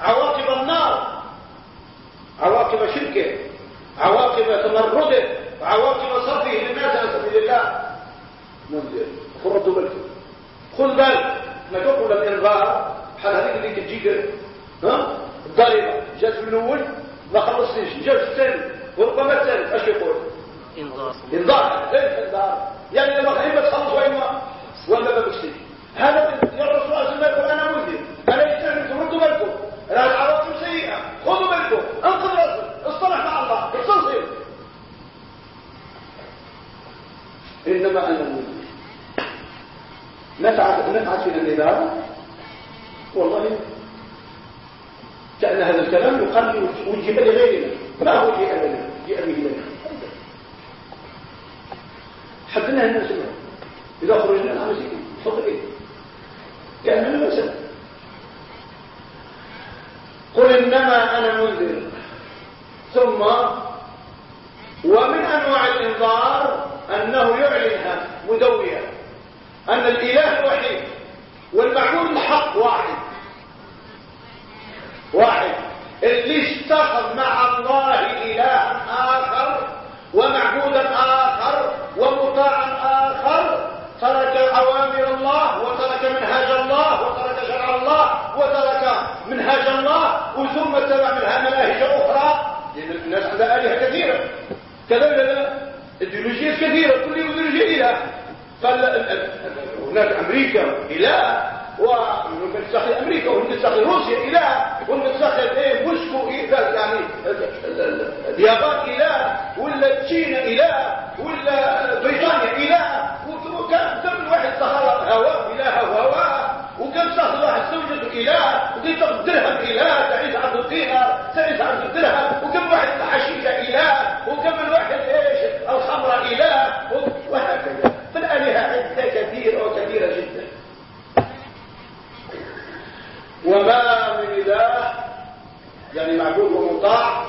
عواقب النار عواقب شركه عواقب تمرده. وعواقب صرفه للناس عن سبيل الله. منذر خذ ردوا بالكم خذ بالك. ما تقول الانذار بحال هذيك اللي تجيك ها؟ الضريبة. جات في الأول ما خلصتش. جات الثاني. وربما الثالث. اش يقول؟ انذار. انذار. انذار. يعني لما خلينا تخلص وين ولا بمشي هذا يا الرسول صلى الله عليه وسلم أنا مذنب أنا يستعمل ردوا بالكم لا العواقب سيئه خذوا بالكم انقذ راسك اصطلح مع الله اتصل إنما أنا مذنب نفعت نفعت في النذار والله. كأن هذا الكلام يقال وجه لغيرنا. ما هو جاء لنا جاء به لنا حدنا الناس إذا خرجنا عن مسيح فضل إيه؟ كأننا ما سمع قل إنما أنا منذر. ثم ومن أنواع الإنذار أنه يعلنها مدويا أن الإله وحيد والمعبود الحق واحد. واحد. اللي اشتغل مع الله إله آخر ومعبودا آخر ومطاعا آخر ترك أوامر الله وترك منهاج الله وترك شرع الله وترك منهاج الله وثم اتبع منها مناهج أخرى. لأن الناس عندها آلهة كثيرة. كذا الديولوجيات كثيرة كل ايديولوجيا إله فهناك أمريكا إله ونستخدم أمريكا ونستخدم روسيا اله ونستخدم إيه موسكو يعني اليابان اله ولا تشينا اله ولا بريطانيا اله وكان كم واحد سهر هواء اله وهواء وكم سهر واحد زوجته إله وكم تاخذ درهم إله تعيش عبد الدينار تعيش عبد الدرهم وكم واحد الحشيشه إله وكم الواحد إيش الخمرة إله وهكذا فالالهه عدة كثيرة وكثيره جدا. وما من إله يعني معبود ومطاع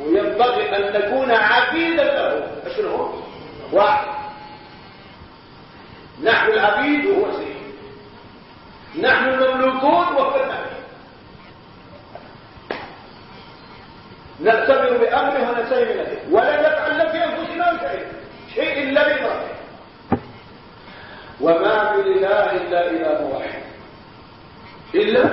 وينبغي أن نكون عبيدا له أشنو هو؟ واحد. نحن العبيد وهو سيد. نحن المملوكون وهو الملك نأتمر بأمره وننتهي من ولا نفعل في أنفسنا شيء شيء إلا بإمرته وما من إله إلا إله واحد. إلا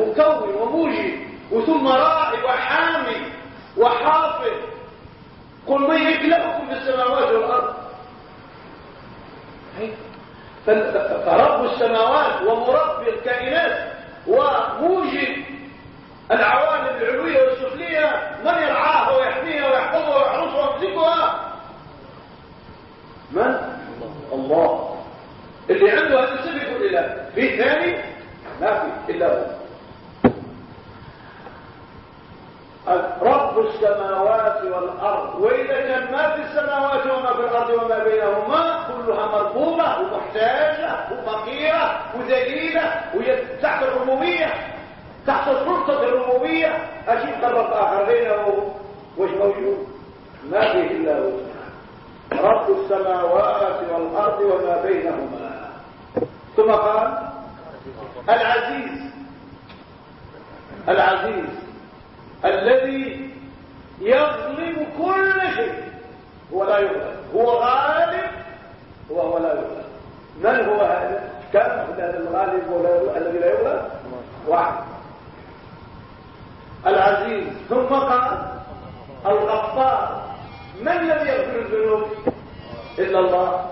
ومكون وموجد وثم راعي وحامي وحافظ. قل من يكلأكم في السماوات والأرض. فرب السماوات ومربي الكائنات وموجد العوالم العلوية والسفلية من يرعاها ويحميها ويحفظها ويحرسها ويمسكها؟ من؟ الله. اللي عنده هذا السبب يقول إله. في ثاني ما في. إلا هو. رب السماوات والأرض. وإذا كان ما في السماوات وما في الأرض وما بينهما؟ كلها مربوبة ومحتاجة وفقيرة وذليلة وهي تحت الربوبية تحت سلطة الربوبية. أشيء قرب آخر بينه وش موجود؟ ما فيه إلا هو. رب السماوات والأرض وما بينهما. ثم قال العزيز العزيز. الذي يظلم كل شيء. هو لا يغلب هو غالب وهو لا يغلب من هو هذا؟ كم؟ هذا الغالب الذي لا يغلب واحد. العزيز. ثم قال الغفار. من الذي يغفر الذنوب؟ إلا الله.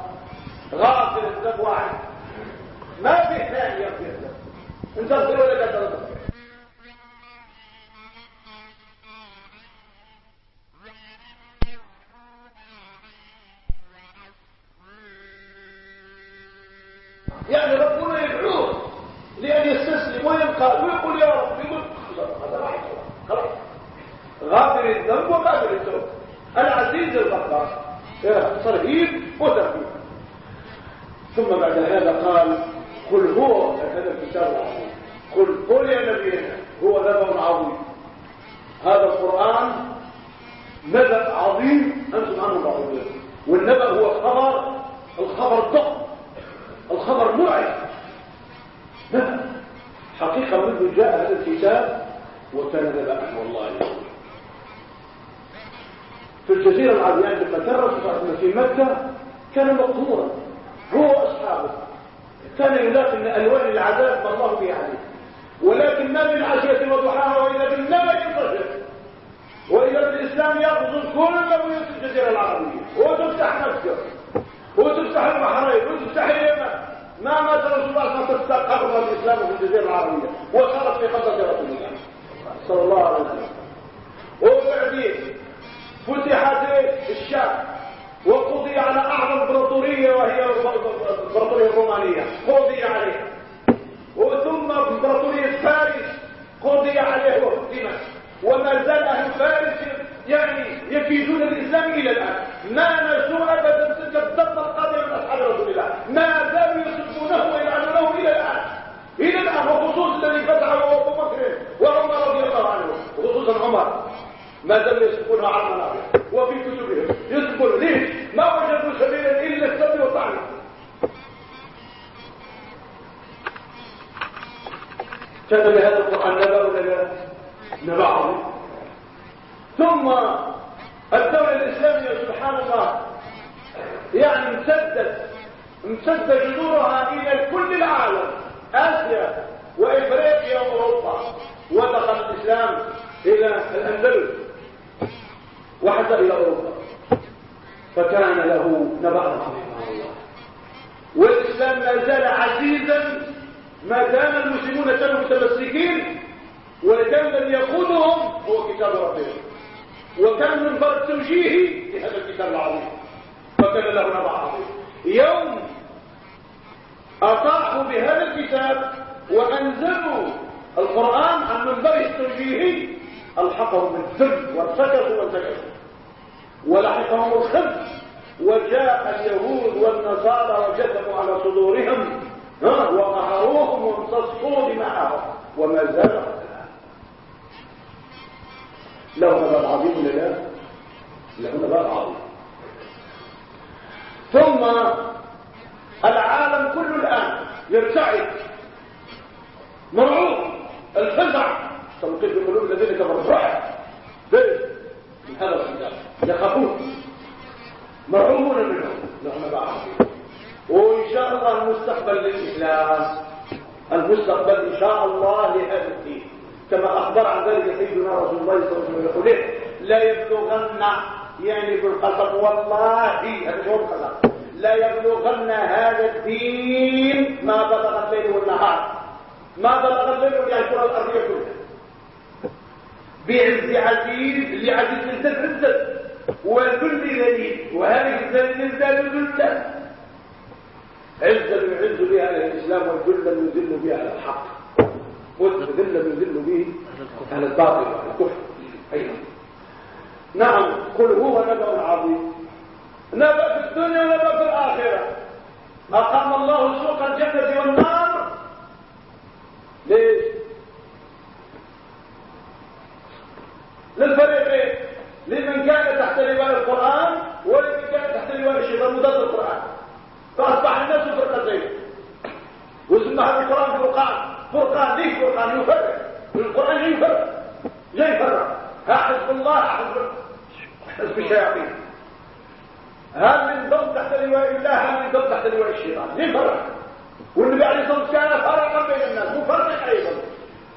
غافر الذنب واحد. ما في ثاني يغفر الذنب. انت تغفر ولا تغفر. يعني ربنا يدعوه لأن يستسلم وينقاد ويقول يا رب يقول هذا خلاص غافر الذنب وغافر الذنب العزيز الغفار. ترهيب وترهيب ثم بعد هذا قال قل هو هذا الكتاب العظيم. قل قل يا نبينا. هو نبأ عظيم. هذا القرآن نبأ عظيم. أنتم عنه معروفين والنبأ هو خبر الخبر الضخم الخبر مرعب نعم حقيقة منذ جاء هذا الكتاب وكان نبأ والله في الجزيرة العربية عندما كرس في مكة كان مقهورا. هو وأصحابه. كان يلاقي من ألوان العذاب ما الله به عليه. ولكن ما من عشية وضحاها وإذا بالنبأ ينتشر وإذا الإسلام يغزو كل بيوت الجزيرة العربية. وتفتح مكة وتفتح البحرين وتفتح اليمن ما مات رسول تستقر الإسلام في الجزيرة العربية. وصارت في قبضه رسول الله صلى الله عليه وسلم. وبعدين فتحت الشام وقضي على أعظم امبراطوريه وهي الامبراطوريه الرومانية. قضي عليها. وثم امبراطوريه فارس قضي عليه وهدمت وما زال أهل فارس يعني يكيدون الإسلام إلى الآن. ما نسوا ابدا تلك الضربه القادمه من أصحاب رسول الله. ما زالوا الان وخصوصا الذي فتحه أبو بكر وعمر رضي الله عنه خصوصا عمر ما زالوا يسبونه على المنابر وفي كتبهم يسبون ليش ما وجدوا سبيلا إلا السب والطعن. كتب هذا القرآن نبأ ولا لا؟ نبأ ثم الدولة الإسلامية سبحان الله يعني امتدت امتد جذورها إلى كل العالم. آسيا وإفريقيا وأوروبا. ودخل الإسلام إلى الأندلس وحتى إلى أوروبا. فكان له نبأ عظيما والإسلام ما زال عزيزا ما دام المسلمون كانوا متمسكين وكان الذي يقودهم هو كتاب ربهم وكان من فرق توجيهي لهذا الكتاب العظيم. فكان له نبع عظيم. يوم أطاعوا بهذا الكتاب وأنزلوا القرآن عن منبره التوجيهي ألحقهم بالذل وارتكسوا وارتكسوا ولحقهم الخبز وجاء اليهود والنصارى وجثموا على صدورهم وقهروهم وامتصوا دماءهم وما زالوا له نبات عظيم ولا لا؟ له نبات عظيم. ثم العالم كله الآن يرتعد مرعوب. الفزع. تنقيب القلوب الذين كفروا. رعب من هذا الكتاب يخافون. مرعوبون منه له نبات عظيم وإن شاء الله المستقبل للإسلام المستقبل إن شاء الله لهذا الدين. كما أخبر عن ذلك سيدنا رسول الله صلى الله عليه وسلم. يقول لا يبلغن يعني بالقسم والله هذا شو القسم لا يبلغن هذا الدين ما بلغ الليل والنهار. ما بلغ الليل يعني الكره الارضيه كلها بعز عزيز اللي عزيز من سد عزت والكل ذليل وهذه الذليل ذات ذلة عزة يعز بها على الإسلام والذل يذل بها على الحق. والذل يذل به على الباطل وعلى الكفر أيضا نعم قل هو نبأ عظيم. نبأ في الدنيا ونبأ في الآخرة. أقام الله سوق الجنة والنار. ليش؟ للفريقين. لمن كان تحت لواء القرآن ولمن كان تحت لواء الشيطان مضاد القرآن. فأصبح الناس فرقتين وسمى هذا القرآن فرقان. فرقان ليش فرقان؟ يفرق. القرآن يفرق. يفرق. حزب الله حزب حزب الشياطين. هل من ضم تحت لواء الله؟ هل من ضم تحت لواء الشيطان؟ ليه فرق؟ والنبي عليه الصلاة والسلام كان فرقا بين الناس مفرق أيضا.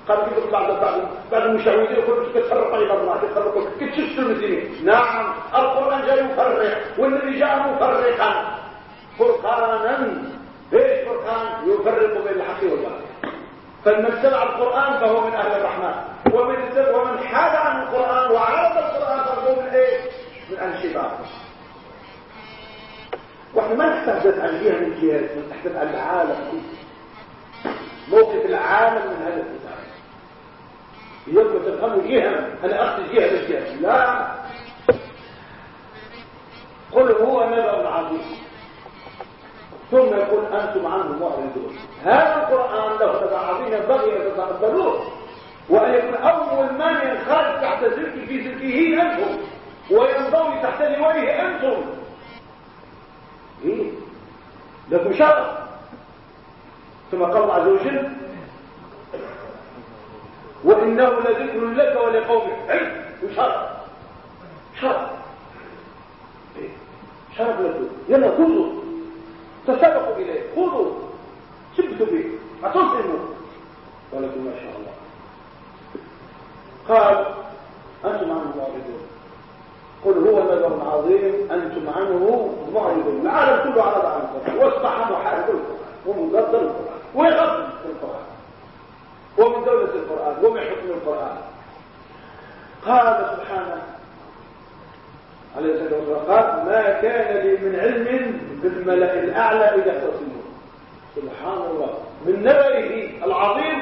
قال في بعض بعض بعض المشاهدين يقول كتفرق أيضا؟ الله كتفرقوا كتشتوا المسلمين نعم القرآن جاء يفرق والنبي جاء مفرقا. فرقانا إيش فرقان؟ يفرق بين الحق والباطل. فمن اتبع القرآن فهو من أهل الرحمن ومن ومن حاد عن القرآن وعرض القرآن فهو من إيش؟ من أهل الشيطان. وإحنا ما نحتدث عن جهة من الجهات نحتدث عن العالم كله. موقف العالم من هذا الكتاب. يبقى تفهموا جهة أنا أقصد جهة بالجهة لا. قل هو نبأ عظيم. ثم يقول أنتم عنه معرضون. هذا القرآن له عظيم ينبغي أن تتقبلوه. وأن يكون أول من ينخرج تحت زلك في زلكه أنتم. وينضوي تحت لوائه أنتم. لكم شرف ثم قال الله عز وجل وإنه لذكر لك ولقومك. علم وشرف شرف إيه؟ شرف لكم يلا خذوا. تسابقوا إليه. خذوا. سبتوا به. أتصلموا ولكم ما شاء الله. قال أنتم عنه معرضون قل هو نذر عظيم أنتم عنه معرضون. العالم كله عرض عن القرآن. محارب القرآن. ومضاد القرآن. ويغضب القرآن. ومن دولة القرآن. ومن حكم القرآن. قال سبحانه عليه الصلاة والسلام ما كان لي من علم بالملأ الأعلى إذا اختصموا سبحان الله. من نبئه العظيم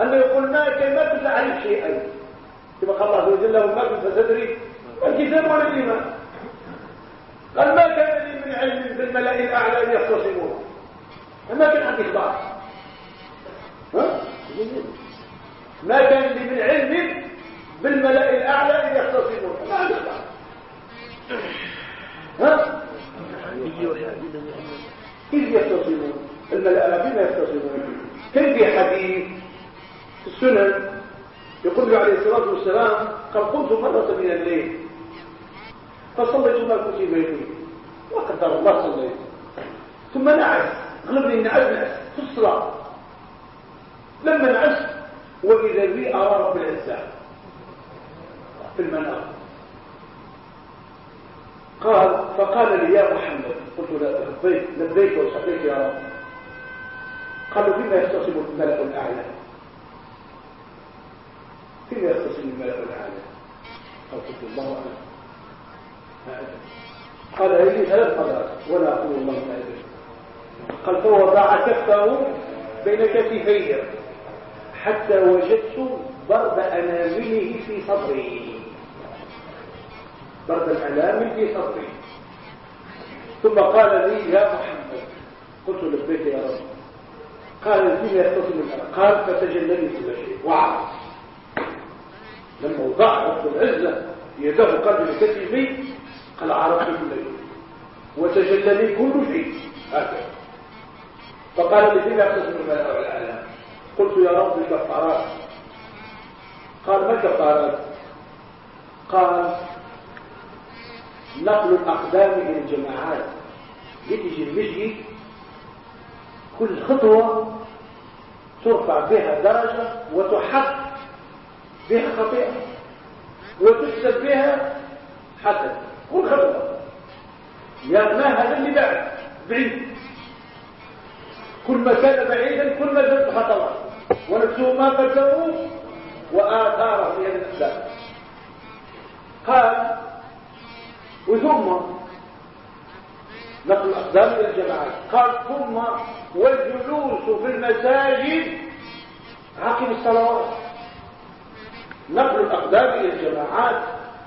أنه يقول ما كان ما أعرف شيئا. كما قال الله عز وجل ما كنت تدري الكتاب ولا الإيمان؟ قال ما كان لي من علم بالملأ الأعلى إذا يختصمون. ما كان عندي إخبار. ما كان لي من علم بالملأ الأعلى إذ يختصمون. ما عندي إخبار. ها؟ إذ يختصمون؟ الملأ بما يختصمون؟ كان في حديث في السنن يقول عليه الصلاة والسلام قد قمت مرة من الليل. فصليت ما كنت بيتي وقدر الله صليت ثم نعس غلبني النعس نعس في الصلاة لما نعس وإذا بي أرى رب العزة في المنام. قال فقال لي يا محمد قلت له لبيك لبيك وصحيك يا رب. قالوا فيما يختصم الملك الأعلى؟ فيما يختصم الملك الأعلى؟ قال قلت الله أعلم. قال هذه ثلاث قدرات ولا أقول الله أدري قال فوضع كفه بين كتفيه حتى وجدت ضرب أنامله في صدري ضرب الأنامل في صدري ثم قال لي يا محمد. قلت لبيك يا رب. قال الدين يتصل قال فتجلني كل شيء. وعرف. لما وضع رب العزة يده قلب كتفي قال عرفت كل شيء وتجلني كل شيء. هكذا. فقال لي يختص من الملأ والأعلام قلت يا رب الكفارات قال ما الكفارات قال نقل الأقدام إلى الجماعات يجي المشي كل خطوة ترفع بها درجة وتحط بها خطيئة وتكسب بها حسن خطوة يا ما هذا اللي بعد بعيد. كل ما كان بعيدا كل ما زادت خطوات ونفسه ما قدموا وآثاره في هذه الأسباب قال وثم نقل الأقدام إلى الجماعات. قال ثم والجلوس في المساجد عقب الصلوات. نقل الأقدام إلى الجماعات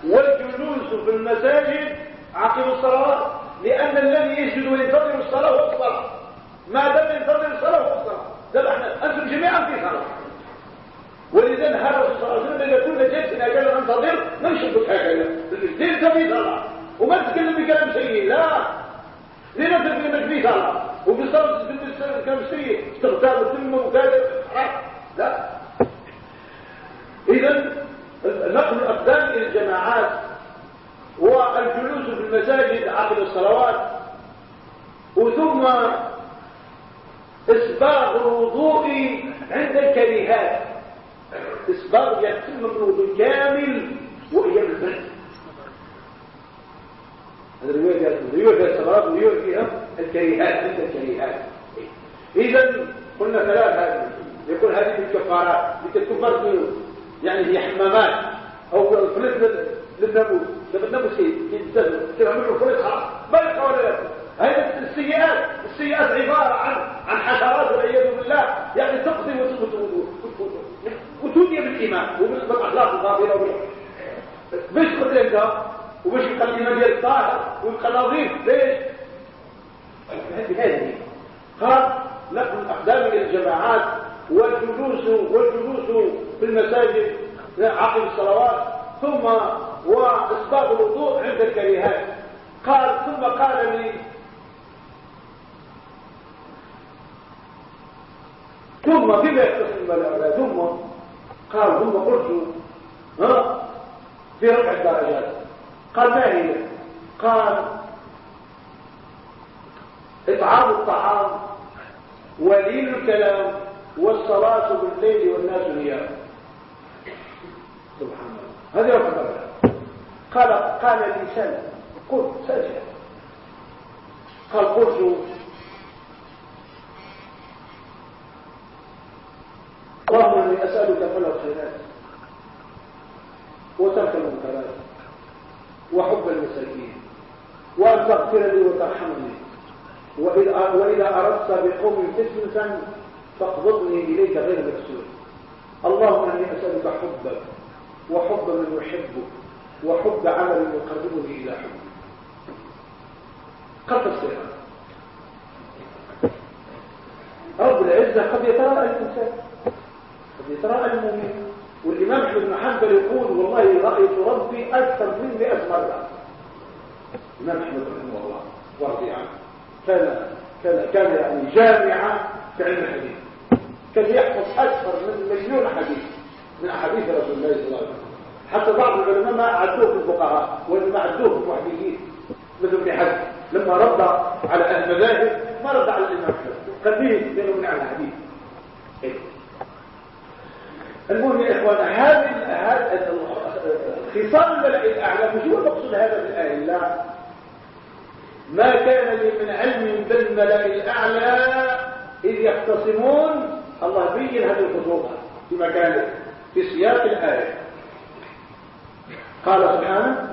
والجلوس في المساجد عقب الصلوات لأن الذي يسجد وينتظر الصلاة هو الصلاة. ما دام ينتظر الصلاة هو الصلاة. ده أحنا أنتم جميعا في صلاة. ولذا عليه وسلم إذا كنا جالسين هكذا ننتظر ننشدك هكذا. انت في صلاة وما تتكلم بكلام سيء لا. ليه تتكلم في صلاة؟ وفي صلاة بكلام سيء استغتاب الذمة وكذا. لا. إذا نقل الأقدام إلى الجماعات والجلوس في المساجد عقب الصلوات وثم إسباغ الوضوء عند الكريهات. إسباغ يتم الوضوء كامل وهي البرد هذا الرواية فيها الصلوات ورواية فيها الكريهات عند الكريهات. إذا قلنا ثلاثة يقول هذه الكفارات لكفارة يعني هي حمامات أو فلس للناموس لما الناموس يتزل تعمل له فلس خلاص ما يبقى ولا لا. هذه السيئات السيئات عبارة عن عن حشرات والعياذ بالله. يعني تقضي وتودي بالإيمان. وبالأخلاق الفاضلة باش تقضي انت وباش يبقى الإيمان ديالك طاهر ويبقى نظيف ليش؟ بهذه قال نقل الأقدام إلى الجماعات والجلوس والجلوس في المساجد عقب الصلوات ثم وإسباغ الوضوء عند الكريهات. قال ثم قال لي ثم فيما يختصم بالأولاد ثم قال ثم قلت ها؟ في رفع الدرجات. قال ما هي؟ قال إطعام الطعام ولين الكلام. والصلاة بالليل والناس نيام سبحان الله. رفع الدرجات قال قال سل قل سجد قال قلت اللهم اني أسألك فلا الخيرات وترك المنكرات وحب المساكين وأن تغفر لي وترحمني. واذا أردت بقوم فتنه فاقبضني إليك غير مكسور. اللهم إني أسألك حبك وحب من يحبك وحب عمل يقربني إلى حبك. قد تصير رب العزة قد يتراءى الإنسان يتراءى المؤمن. والإمام أحمد بن حنبل يقول والله رأيت ربي أكثر من 100 مرة. الإمام أحمد رحمه الله ورضي عنه. كان كان كان يعني جامعا في علم الحديث. كان يحفظ أكثر من مليون حديث من أحاديث رسول الله صلى الله عليه وسلم. حتى بعض العلماء ما عدوه في الفقهاء وإنما عدوه في المحدثين. مثل ابن حزم. لما رد على المذاهب ما رد على الإمام فيه لأنه من أهل الحديث. إيه؟ المهم يا إخوان هذه خصال الملأ الأعلى مش هو المقصود هذا الآية لا ما كان لي من علم بالملأ الأعلى إذ يختصمون الله بين هذه الخصومة في مكانه في سياق الآية. قال سبحانه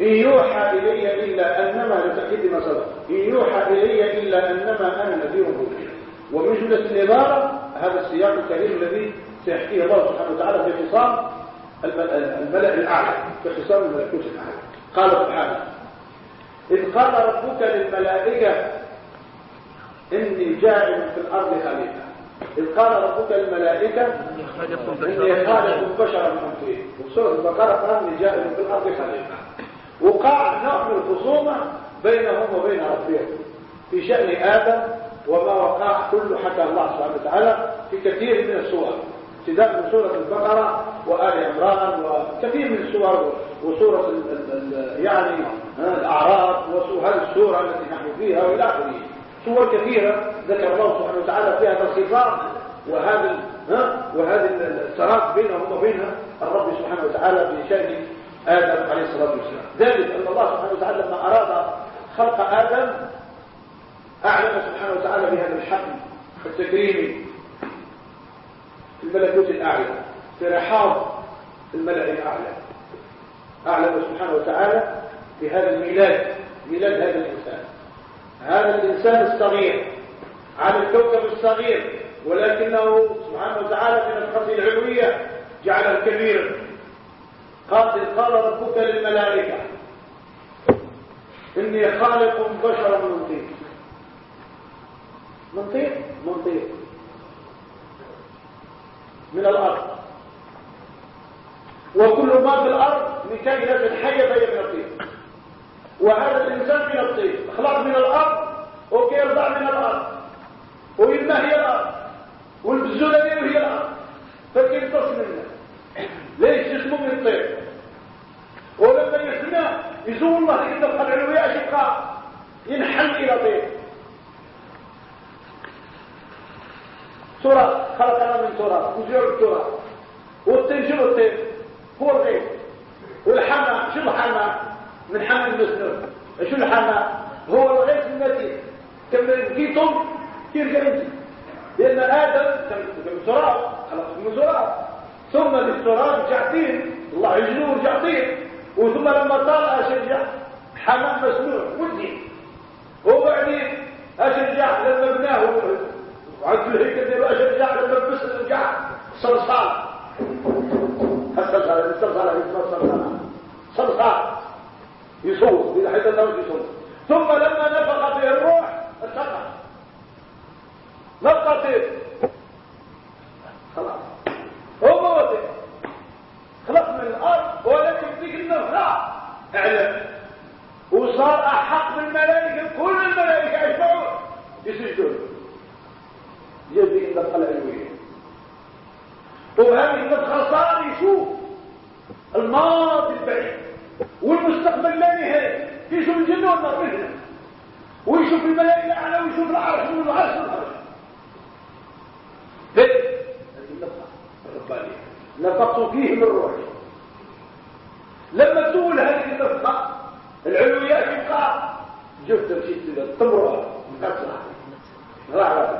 إن يوحى إلي إلا أنما لتأكيد ما صدق إن يوحى إلي إلا أنما أنا نذير مبين. ومن جملة النظارة هذا السياق الكريم الذي سيحكيه الله سبحانه وتعالى في خصام الملأ الأعلى في خصام الملكوت الأعلى. قال سبحانه إذ قال ربك للملائكة إني جاعل في الأرض خليفة. إذ قال ربك للملائكة إني خالق بشرا من فيه وسورة البقرة قال إني جاعل في الأرض خليفة. وقع نوع من الخصومة بينهم وبين ربهم. في شأن آدم وما وقع كله حكى الله سبحانه وتعالى في كثير من السور ابتداء من سورة البقرة وآل عمران وكثير من السور وسورة يعني الأعراف وهذه السورة التي نحن فيها وإلى آخره. سور كثيرة ذكر الله سبحانه وتعالى فيها الصفات وهذا ها وهذه الصراط بينهم وبين الرب سبحانه وتعالى في شأن آدم عليه الصلاة والسلام. ذلك أن الله سبحانه وتعالى لما أراد خلق آدم أعلم سبحانه وتعالى بهذا الحكم التكريمي في الملكوت الأعلى في رحاب الملأ الأعلى. أعلم سبحانه وتعالى بهذا الميلاد ميلاد هذا الإنسان. هذا الإنسان الصغير على الكوكب الصغير ولكنه سبحانه وتعالى في نفخته العلوية جعله كبيرا قال قال ربك للملائكة إني خالق بشرا من طين. من طين؟ من طين. من الأرض. وكل ما في الأرض من كائنات حية فهي من الطين. وهذا الإنسان من الطين خلق من الأرض وكيرضع من الأرض وإما هي الأرض والبزولة هي الأرض فكيف تصل منه ليش جسمه من الطير ولما يسمع يزول الله إن العلوية أشقاء. ينحل إلى طير ترى خلقنا من ترى وجعل الترى والطين شنو الطين هو الغيب. من حمى المسنون شنو الحمى هو الغيب المتين كم كيتم كيرجع انت لأن آدم كان تراب خلق من تراب ثم للتراب جعتين الله يجنوه جعتين وثم لما طال أشجع حمام مسنون ودي. وبعدين أشجع لما بناه. وعند الهيكل ديالو أشجع لما بس رجع صلصال الصلصال الصلصال الصلصال صلصال يصوت إذا حتى يصوت ثم لما نفخ به الروح اتسقط نبقى خلاص. هو موته. خلق من الأرض ولكن ذيك النفخه اعلم. وصار أحق بالملائكة كل الملائكة يشفعون يسجدون. يجي النفخه العلويه وهذه النفخة صار يشوف الماضي البعيد. والمستقبل لا نهاية. يشوف الجنة والنار ويشوف الملائكة الاعلى ويشوف العرش والعرش والعرش هذه النفخه الربانيه نفخت فيه من روحي. لما تقول هذه النفخه العلويات يبقى جبت مشيت تمرها مكسره راح.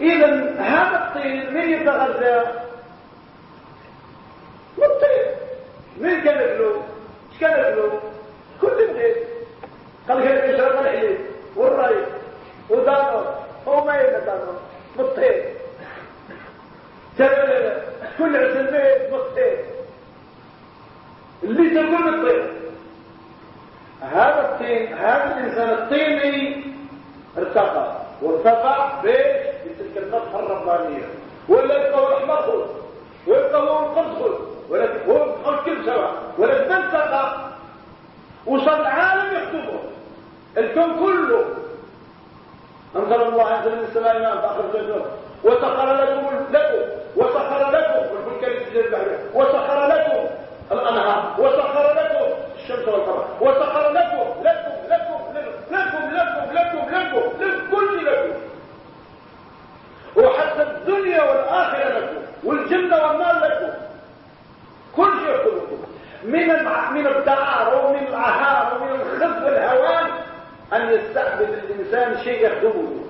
اذا هذا الطين من يتغذى والطين من كان له إيش كان له كل الغيث قال كيف يشرب الحليب والري ودانه. هو ما يدانه بالطين كل عسل بيت بالطين اللي تقول بالطين هذا الطين هذا الإنسان الطيني ارتقى. وارتفع بإيش؟ بتلك النفخه الربانية. ولا يبقى الاحمر ويبقى هو القدس. ولكن هو الكل سوا. ولكن ارتقى وصل العالم يخطبه. الكون كله. أنزل الله عز وجل السماء ماء فأخرج النور وسخر لكم لكم. وسخر لكم والفلك البحر وسخر لكم الأنهار. وسخر لكم الشمس والقمر. وسخر لكم لكم لكم لكم لكم لكم للكل لكم وحتى الدنيا والاخره لكم والجنه والنار لكم كل شيء لكم من الدعار ومن العهار ومن الخف والهوان أن يستعبد الإنسان شيء يخدمه.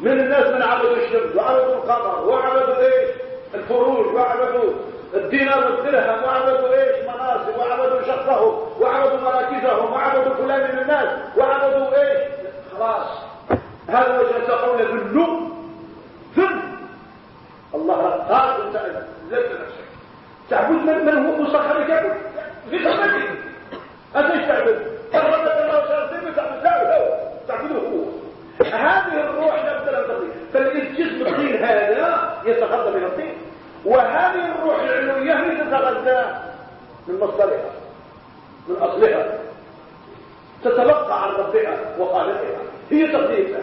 من الناس من عبدوا الشمس وعبدوا القمر وعبدوا إيش؟ الفروج وعبدوا الدينار والدرهم وعبدوا إيش؟ مناصب وعبدوا شخصهم وعبدوا مراكزهم وعبدوا فلان من الناس وعبدوا إيش؟ خلاص. هذا وجه تقول باللو ثم الله قال أنت لست نفسك تعبد من, من هو مسخر لك؟ في خدمته انت تعبد الله هذه الروح نفس الطين فالجسم الطين هذا يتغذى من الطين وهذه الروح العلوية تتغذى من مصدرها من أصلها تتلقى عن ربها وخالقها هي تقليدها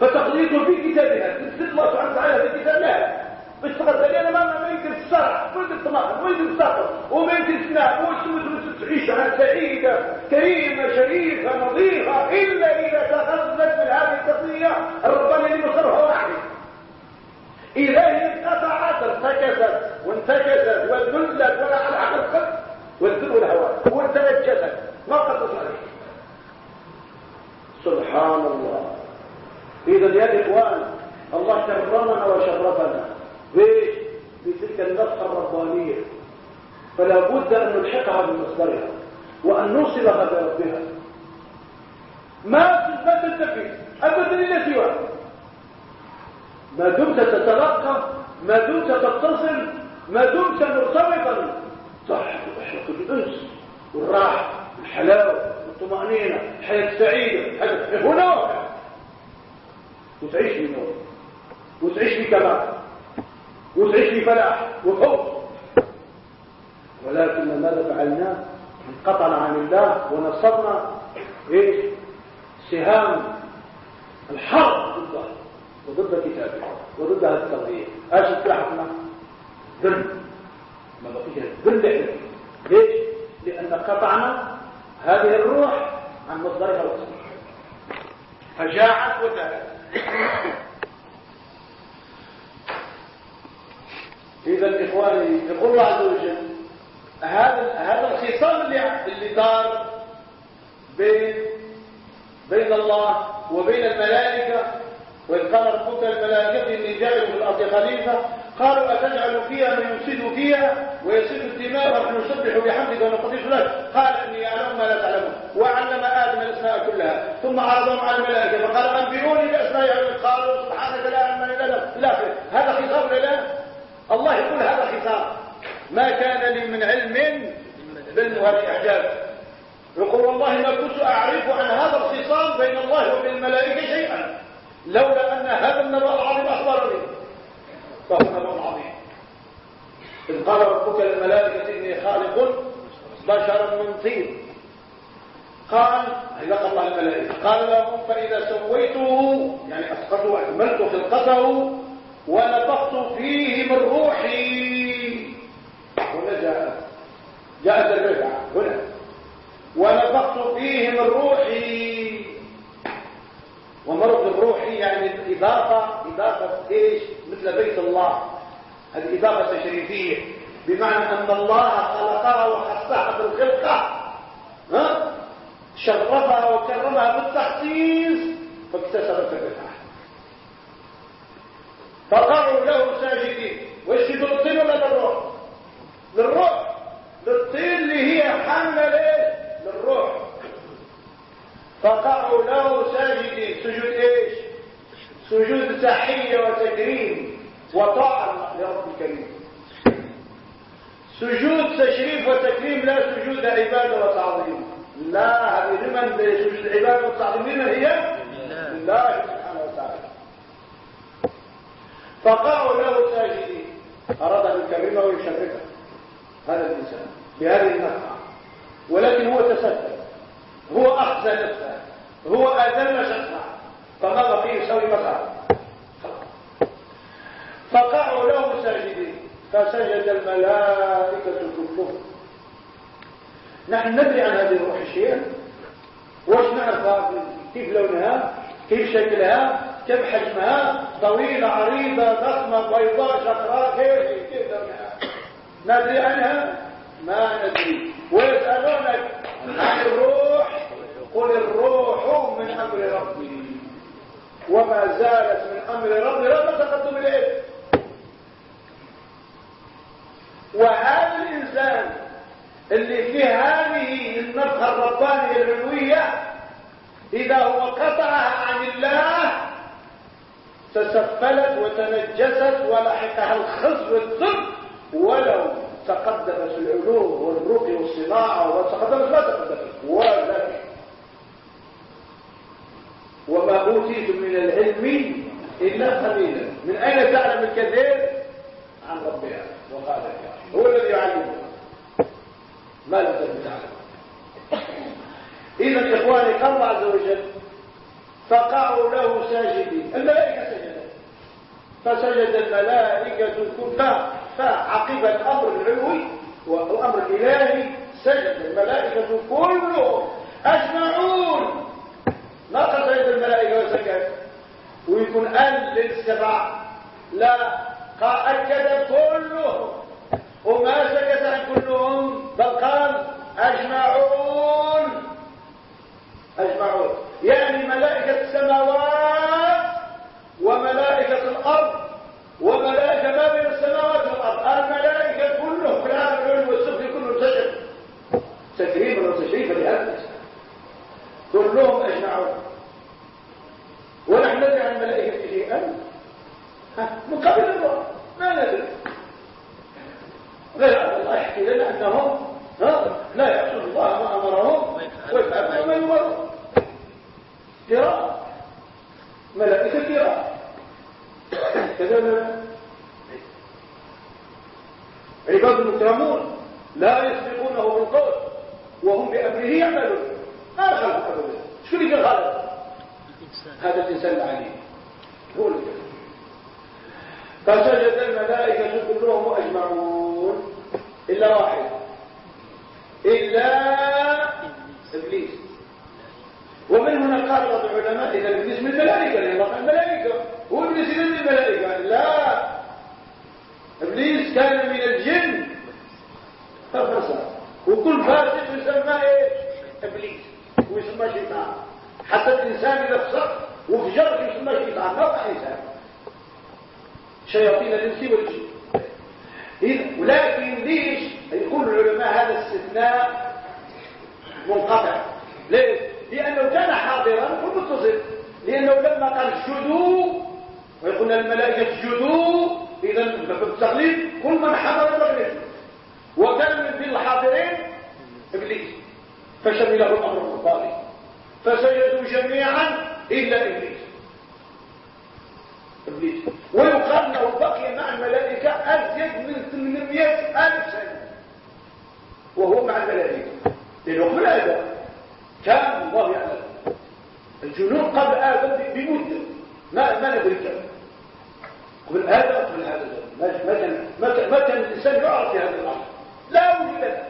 فتقليد في كتابها تنزل الله سبحانه وتعالى في كتابها بالصغر أنا ما ما يمكن الصرع. ولد الطماطم ولد الصقر وما يمكن السناب وتموت تعيش سعيدة كريمة شريفة نظيفة. إلا إذا تخلت من هذه التقنية الربانية اللي مصرها واحد. إذا هي انقطعت ارتكست وانتكست وذلت ولا على القلب والذل والهوى وتنجست ما قد تصلح سبحان الله. إذا يا إخوان الله كرمنا وشرفنا؟ بتلك النفخة الربانية. فلا بد أن نلحقها بمصدرها وأن نوصلها بربها ما ما تنتفي أبدا إلا سواه. ما دمت تتلقى ما دمت تتصل ما دمت مرتبطا. صح تحرق الأنس والراحة والحلاوة والطمأنينة الحياة السعيدة هنا. وتعيش بنور وتعيش بكمال وتعيش بفلاح وفوز ولكن ماذا فعلناه؟ انقطعنا عن الله ونصرنا إيش؟ سهام الحرب ضده وضد كتابه وضد هذه التغيير. أيش سلاحنا ذل. ما بقيش ذل ليش؟ لأن قطعنا هذه الروح عن مصدرها الأصلي فجاعت وتهت إذا إخواني يقول الله عز وجل هذا هذا الخصام اللي دار بين بين الله وبين الملائكة وإذ قال ربك الملائكة إني جاعل في الأرض خليفة. قالوا أتجعل فيها من يفسد فيها ويسد الدماء ونحن نسبح بحمدك ونقدس لك. قال إني أعلم ما لا تعلمون. وعلم آدم الأسماء كلها. ثم عرضهم على الملائكة فقال أنبئوني بأسماء قالوا سبحانك لا علم لنا. إلا هذا خطاب لله الله يقول هذا خطاب ما كان لي من علم بالمهر إعجاز يقول والله ما كنت أعرف عن هذا الخصام بين الله وبين الملائكة شيئا. لولا أن هذا النبأ العظيم أخبرني. فهو نبأ عظيم إذ قال ربك للملائكة إني خالق بشرا من طين. قال خلق الله الملائكة. قال لهم فإذا سويته يعني أسقطه وأكملت خلقته ونفخت فيه من روحي. هنا جاءت جاءت الرفعة هنا. ونفخت فيه من روحي. ومرض الروحي يعني الإضافة إضافة إيش؟ مثل بيت الله. هذه إضافة تشريفية. بمعنى أن الله خلقها وخصها في الخلقة ها؟ شرفها وكرمها بالتخصيص. فاكتسبت الرفعة. فقعوا له ساجدين ويسجدوا للطين ولا للروح للروح للطين اللي هي حمل للروح فقعوا له ساجدين سجود إيش؟ سجود تحية وتكريم وطاعة لرب الكريم. سجود تشريف وتكريم لا سجود عبادة وتعظيم. لا هذه لمن؟ سجود العباده والتعظيم هي؟ لله. فقعوا له ساجدين أراد أن يكرمه ويشرفه. هذا الإنسان بهذه النفعه ولكن هو تستر هو أخزى نفسه. هو أذل شخصه. فما بقي يسوي مسار فقعوا له ساجدين فسجد الملائكة كلهم. نحن ندري عن هذه الروح شيئا واش نعرفها كيف لونها؟ كيف شكلها؟ كيف حجمها؟ طويلة عريضة ضخمة بيضاء شقراء كيف كيف لونها؟ ندري عنها؟ ما ندري. ويسألونك عن الروح قل الروح من أمر ربي. وما زالت من أمر ربي رغم تقدم العلم. وهذا الإنسان اللي في هذه النفخة الربانية العلوية إذا هو قطعها عن الله تسفلت وتنجست ولحقها الخز والذل ولو تقدمت العلوم والرقي والصناعة وتقدمت ما تقدمت. ولا وما أوتيتم من العلم إلا قليلا. من أين تعلم الكثير؟ عن ربها وقال هو الذي يعلمك. ما لم تكن تعلم. إذا إخواني قال الله عز وجل فقعوا له ساجدين. الملائكة سجدت فسجد الملائكة كلها فعقب الأمر العلوي والأمر الإلهي سجد الملائكة كلهم أجمعون. قد سجد الملائكة وسجد؟ ويكون أن للسبع لا أكد كلهم. وما سكت عن كلهم بل قال أجمعون. أجمعون. يعني ملائكة السماوات وملائكة الأرض وملائكة ما بين السماوات والأرض؟ الملائكة كلهم في العالم العلوي والسفلي كلهم سجد تكريما وتشريفا لهذا كلهم أجمعون. ونحن ندري عن الملائكة شيئا مقابل الله ما ندري. غير الله يحكي لنا أنهم لا يعصون الله ما أمرهم. ويفعلون ما يمرون كرام ملائكة كرام كذا عباد مكرمون لا يسبقونه بالقول وهم بأمره يعملون. ما خلق أبدا. شو اللي قال هذا؟ الإنسان العليم. هو فسجد الملائكة كلهم أجمعون. إلا واحد. إلا إبليس. ومن هنا قال بعض العلماء إذا إبليس من الملائكة لأن الله الملائكة. هو إبليس من الملائكة. لا. إبليس كان من الجن. ففسد وكل فاسد يسمى إيش؟ إبليس. ويسمى شيطان. حتى الإنسان إذا فسق وفجر يسمى شيطان. ما بقى إنسان شياطين الإنس والجن. ولكن ليش؟ يقول العلماء هذا استثناء منقطع. ليش؟ لأنه كان حاضرا ومتصل لأنه لما قال اسجدوا ويقولنا الملائكة اسجدوا اذا بالتقليد كل من حضر المغرب وكان من بين الحاضرين إبليس. فشمله الامر القضائي فسجدوا جميعا إلا إبليس. إبليس. ويقال انه بقي مع الملائكة ازيد من 800 ألف سنه وهو مع الملائكة. لأنه قبل آدم كان الله يعلم. الجنون قبل آدم بمدة. ما ما ندري كم. قبل آدم قبل آدم ما كان الإنسان يعرف في هذا الأمر. لا وجود. له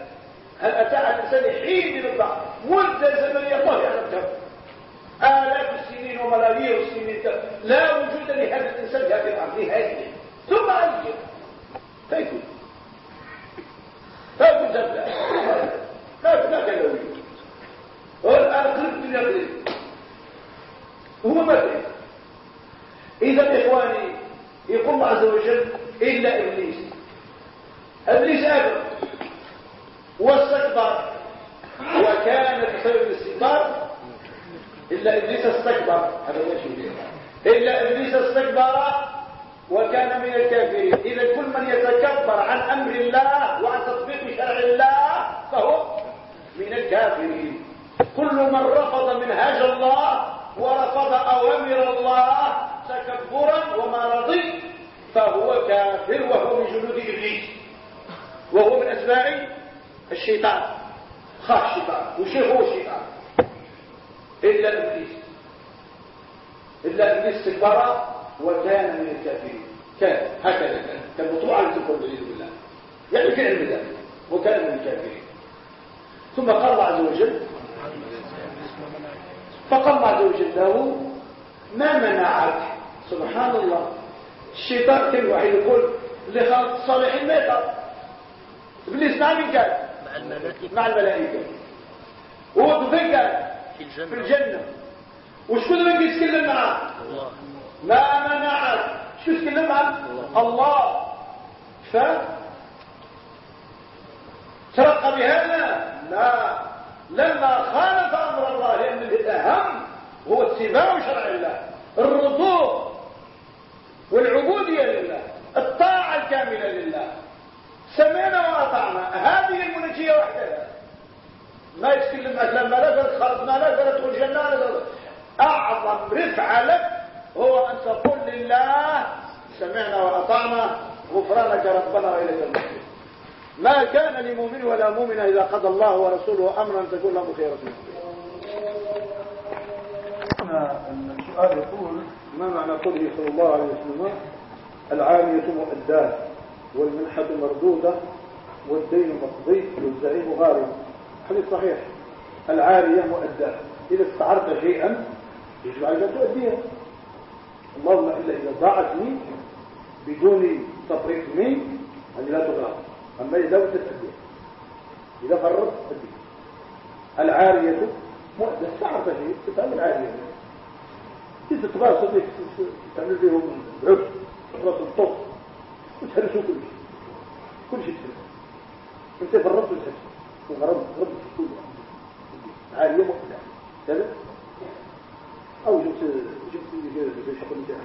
هل أتى على الانسان حين من الضعف مده زمنيه الله يعلم كم. آلاف السنين وملايير السنين. لا وجود لهذا الإنسان في هذه الأرض نهائيا. ثم أنجب فيكون فيكون لا. لا كان وجود والآن قرب من يقرب هو ماذا إذا إخواني يقول الله عز وجل إلا إبليس. إبليس أبى واستكبر. وكان بسبب الاستكبار إلا إبليس استكبر. هذا هو شيء إلا إبليس استكبر وكان من الكافرين. إذا كل من يتكبر عن أمر الله وعن تطبيق شرع الله فهو من الكافرين. كل من رفض منهاج الله ورفض أوامر الله تكبرا وما رضي فهو كافر وهو من جنود إبليس. وهو من أتباع الشيطان. خاف الشيطان. وشيخ هو الشيطان؟ إلا إبليس. إلا إبليس استكبر وكان من الكافرين. كان هكذا كان. كان مطوع على الكفر بإذن بالله. يعني في علم ذلك وكان من الكافرين. ثم قال الله عز وجل فقال الله عز وجل له ما منعك؟ سبحان الله. الشيطان كان واحد يقول اللي خلق الصالحين ما إبليس مع مين كان مع الملائكة. مع الملائكة. وهو فين كان في الجنة. في الجنة. وشكون اللي بيتكلم معاه الله. ما منعك شو يتكلم معاه الله. ف ترقى بهذا؟ لا. لما خالف أمر الله لأن الاهم هو اتباع شرع الله. الرضوع والعبودية لله. الطاعة الكاملة لله. سمعنا وأطعنا. هذه المنجية وحدها. ما يتكلم معك لما لا خلص ما لا تدخل الجنة أعظم رفعة لك هو أن تقول لله سمعنا وأطعنا غفرانك ربنا وإليك المصير. ما كان لمؤمن ولا مؤمنة إذا قضى الله ورسوله أمرا تكون لهم خيرة. السؤال يقول ما معنى قوله صلى الله عليه وسلم؟ العالية مؤداة والمنحة مردودة والدين مقضي والزعيم غارم. حديث صحيح. العالية مؤداة إذا استعرت شيئا يجب عليك أن تؤديه اللهم إلا إذا ضاعت لي بدون تفريط مني أن لا تغرق أما إذا وجدت تأديه إذا فررت تأديه العارية مؤدة. استعرت شيء تتعلم العارية. إذا تتباصر لك تعمل بهم عبد تتباصر الطف وتهرسوا كل شيء. كل شيء تهرسوا انت فررت الحج غرمت كل عارية مؤدة كذا أو جبت جبت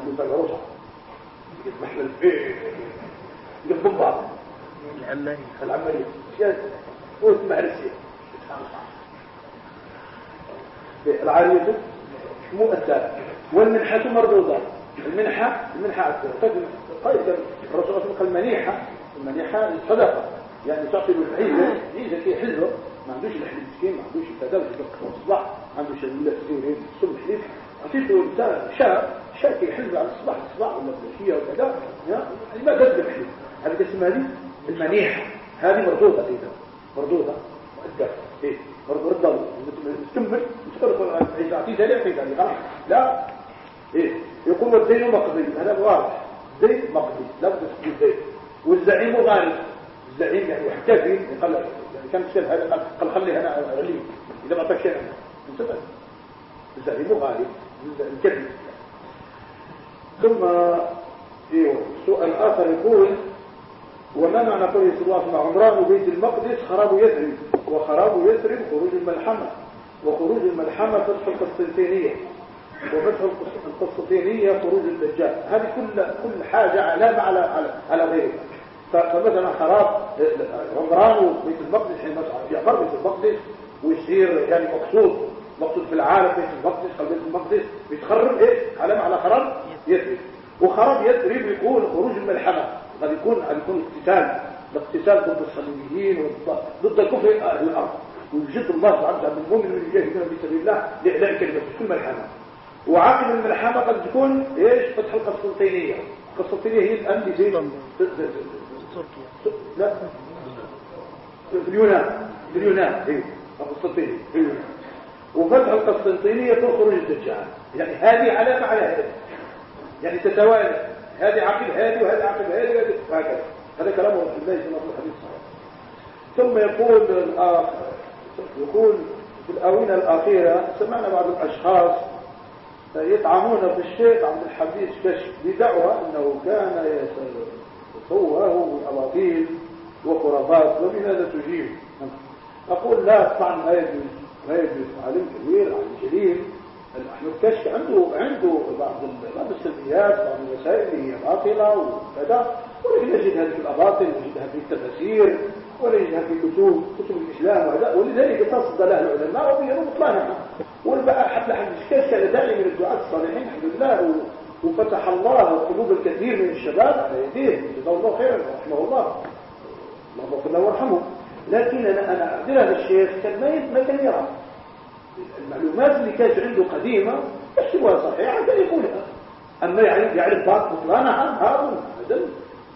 حملت على روسها جبت محمل إيه جبت بعض العملية العملية شاد واسمع رسية العارية مؤدى والمنحة مردودة المنحة المنحة طيب الرسول الله عليه وسلم المنيحة المنيحة الصدقة يعني تعطي له العيزة عيزة كي حلوة ما عندوش الحليب مسكين ما عندوش كذا وش الصباح ما عندوش السيرين الصبح حليب عطيته شاء شاء كي يحلب على الصباح الصباح ولا العشية وكذا يعني ما قد الحليب هذه اسمها هذه؟ المنيحة هذه مردودة أيضا. مردودة. مؤدة إيه؟ مردودة تكمل تدخل إذا اعطيتها لي اعطيتها لي خلاص. لا. إيه؟ يقول والدين مقضي. هذا واضح. دين مقضي. لا بد تسكت الدين. والزعيم غالب الزعيم يعني يحتفل يقال يعني كان الشيء هذا قال خلي أنا علي إذا ما أعطاك شيء انتبه. الزعيم غالب. الكذب ثم إيوه. سؤال آخر يقول وما معنى قوله صلى الله عليه وسلم عمران بيت المقدس خراب يثرب وخراب يثرب خروج الملحمة وخروج الملحمة فتح القسطنطينية وفتح القسطنطينية خروج الدجال. هذه كل كل حاجة علامة على على على غيرها. فمثلا خراب عمران بيت المقدس حين يعمر بيت المقدس ويصير يعني مقصود مقصود في العالم بيت المقدس بيت المقدس بيتخرب إيه؟ علامة على خراب يثرب وخراب يثرب يكون خروج الملحمة قد يكون قد يكون اقتتال الاقتتال ضد الصليبيين ضد الكفر أهل الأرض. ويجد الله سبحانه وتعالى المؤمن من يجاهدون في سبيل الله لإعلاء كلمة كل ملحمه وعاقب الملحمه قد تكون إيش؟ فتح القسطنطينية. القسطنطينية هي الان زي لا. في اليونان. في اليونان. القسطنطينيه في اليونان وفتح القسطنطينية تخرج الدجال. يعني هذه علامة على هذا. يعني تتوالى. هذه عقل هذه وهذه عقل هذه وهكذا. هذا كلام رسول الله الله عليه وسلم. ثم يقول الآخر يقول في الآونة الأخيرة سمعنا بعض الأشخاص يطعمون في الشيخ عبد الحديث كشف بدعوى أنه كان يتوه بالأباطيل وخرافات وبماذا تجيب. أقول لا طعم ما يجوز ما يجوز عالم كبير عالم جليل. احمد كشك عنده عنده بعض بعض السلبيات بعض المسائل اللي هي باطلة وكذا. ولكن نجد هذه في الأباطل نجدها في التفاسير ونجدها في كتب كتب الإسلام وهذا. ولذلك تصد لها العلماء وبينوا بطلانها والبقى حتى حد كشك كان داعي من الدعاة الصالحين الحمد لله. وفتح الله قلوب الكثير من الشباب على يديه. جزاه الله خيرا رحمه الله. اللهم اغفر له وارحمه لكن أنا أنا أعذر هذا الشيخ كان ما كان يرى. المعلومات اللي كانت عنده قديمة يحسبها صحيحة كان يقولها. أما يعرف يعرف بعض بطلانها هذا هذا.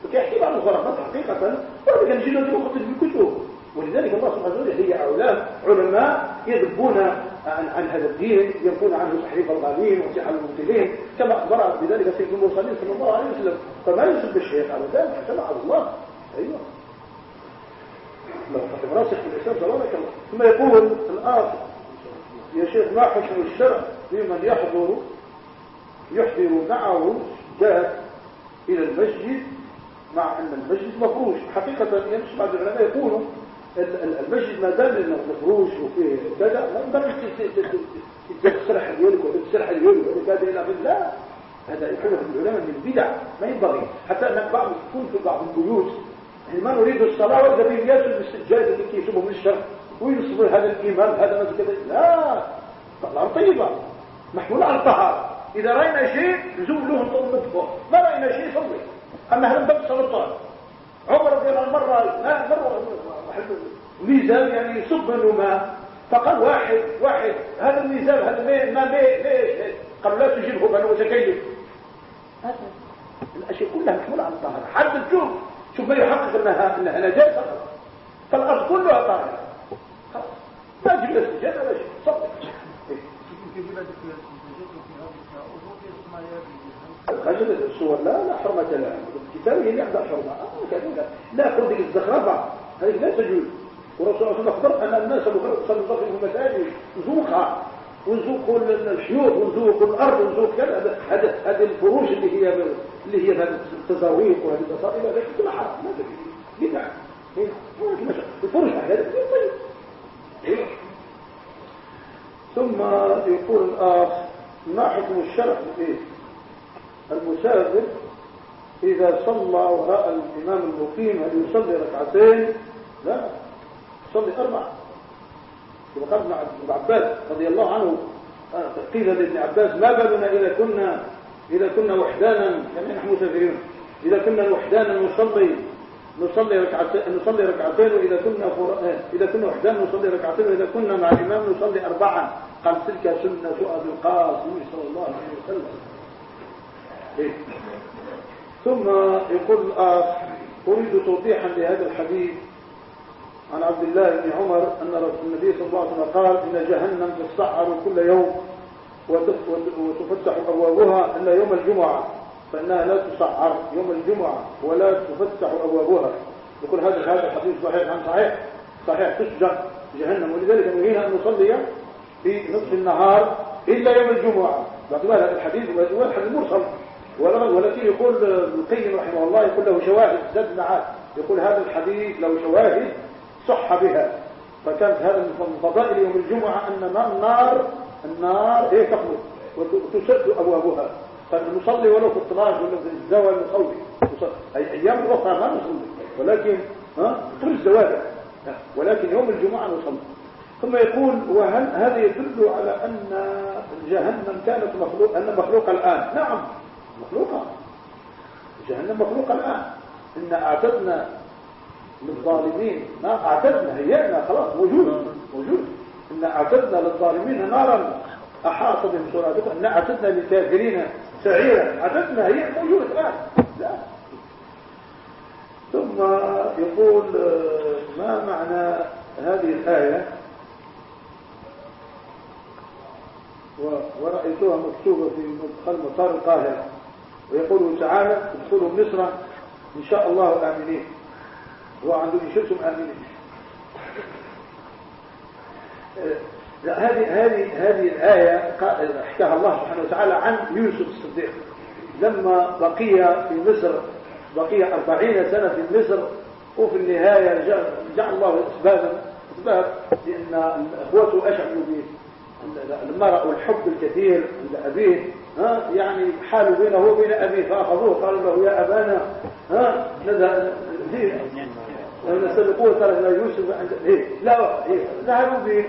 فكيحكي بعض الخرافات حقيقة. وهذا كان يجي له خطب بالكتب ولذلك الله سبحانه وتعالى هي علماء علماء يذبون عن, هذا الدين ينفون عنه تحريف الغالين وانتحال المبتلين. كما أخبر بذلك سيد المرسلين صلى الله عليه وسلم. فما يسب الشيخ على ذلك؟ حسن على الله. أيوه. لو راسخ في الإسلام صلى الله ثم يقول الآخر يا شيخ ما حكم الشرع لمن يحضر يحضر معه جاد إلى المسجد مع أن المسجد مفروش؟ حقيقة يمشي بعض العلماء يقولوا المسجد ما دام مفروش وفيه كذا ما ينبغي تسرح ديالك ولا تسرح ديالك ولا كذا إلى لا. هذا يحدث العلماء من البدع ما ينبغي. حتى أن بعض يكون في بعض البيوت. يعني ما نريد الصلاة وإذا به ياسر بالسجاد اللي كيسمه من الشرق ويصبر هذا الإمام هذا ما كذا. لا. الأرض طيبة. محمولة على الطهارة. إذا رأينا شيء نزول له نطول نطبق ما رأينا شيء صلي. أما هل نبقى سلطان عمر رضي الله عنه مرة ما مرة ميزان يعني يصب منه ماء فقال واحد واحد هذا الميزان هذا ما ما ليش قال لا تجيبه بل هو تكيف. الأشياء كلها محمولة على الطهاره حتى تشوف شوف ما يحقق إنها إنها نجاسه فالأرض كلها طاهرة. ما تجيب السجاده ولا شيء. صدق. خجل الصور لا لا حرمة لها الكتاب هي عندها حرمة. آه كذا لا خذ الزخرفة. هذه لا تجوز. الله صلى الله عليه وسلم أخبر أن الناس صلوا في المساجد زوقها. ونزوق الشيوخ ونزوق الأرض ونزوق كذا. هذا هذه الفروش اللي هي اللي هي التزاويق وهذه المصائب هذه كلها حرام ما تدري بدعه الفروش هذا. طيب ثم يقول الاخ ما حكم الشرع إيه؟ المسافر إذا صلى وراء الإمام المقيم هل يصلي ركعتين؟ لا يصلي أربع وقال ابن عباس رضي الله عنه. آه، قيل لابن عباس ما بالنا إذا كنا إذا كنا وحدانا؟ كما نحن مسافرين. إذا كنا وحدانا نصلي نصلي ركعتين نصلي ركعتين وإذا كنا. آه، إذا كنا وحدانا نصلي ركعتين وإذا كنا مع الإمام نصلي أربعا قال تلك سنة أبي القاسم صلى الله عليه وسلم؟ ثم يقول الآخ أريد توضيحا لهذا الحديث عن عبد الله بن عمر أن النبي صلى الله عليه وسلم قال إن جهنم تسعر كل يوم وتفتح أبوابها إلا يوم الجمعة فإنها لا تسعر يوم الجمعة ولا تفتح أبوابها. يقول هذا هذا الحديث صحيح عن صحيح؟ صحيح تسجن جهنم. ولذلك نهينا أن نصلي في نصف النهار إلا يوم الجمعة. باعتبار الحديث هو الحديث مرسل. ولكن يقول القيم رحمه الله يقول له شواهد زاد معاه يقول هذا الحديث له شواهد صح بها. فكانت هذا من فضائل يوم الجمعة أن النار النار هي تخلص وتسد أبوابها. فنصلي ولو في الطلاج ولا في الزوال نصلي. أي أيام أخرى ما نصلي. ولكن طول الزوال. ولكن يوم الجمعة نصلي. ثم يقول وهل هذا يدل على أن جهنم كانت مخلوق أن مخلوقة الآن؟ نعم. مخلوقة. جهنم مخلوقة الآن. إن أعتدنا للظالمين ما أعتدنا هيئنا خلاص موجود موجود. إن أعتدنا للظالمين نارا أحاط بهم سرادقها. إن أعتدنا للكافرين سعيرا. أعتدنا هي موجود الآن. لا. ثم يقول ما معنى هذه الآية؟ ورأيتها مكتوبة في مدخل مطار القاهرة. ويقول تعالى ادخلوا مصر إن شاء الله آمنين. هو عنده يشركم آمنين. هذه هذه هذه الآية حكاها الله سبحانه وتعالى عن يوسف الصديق. لما بقي في مصر بقي أربعين سنة في مصر وفي النهاية جعل الله أسبابا أسباب لأن أخوته أشعلوا به. لما رأوا الحب الكثير لأبيه ها يعني حالوا بينه وبين أبيه فأخذوه قالوا له يا أبانا ها نذهب نستلقوه ترى لا يوسف عند إيه لا ذهبوا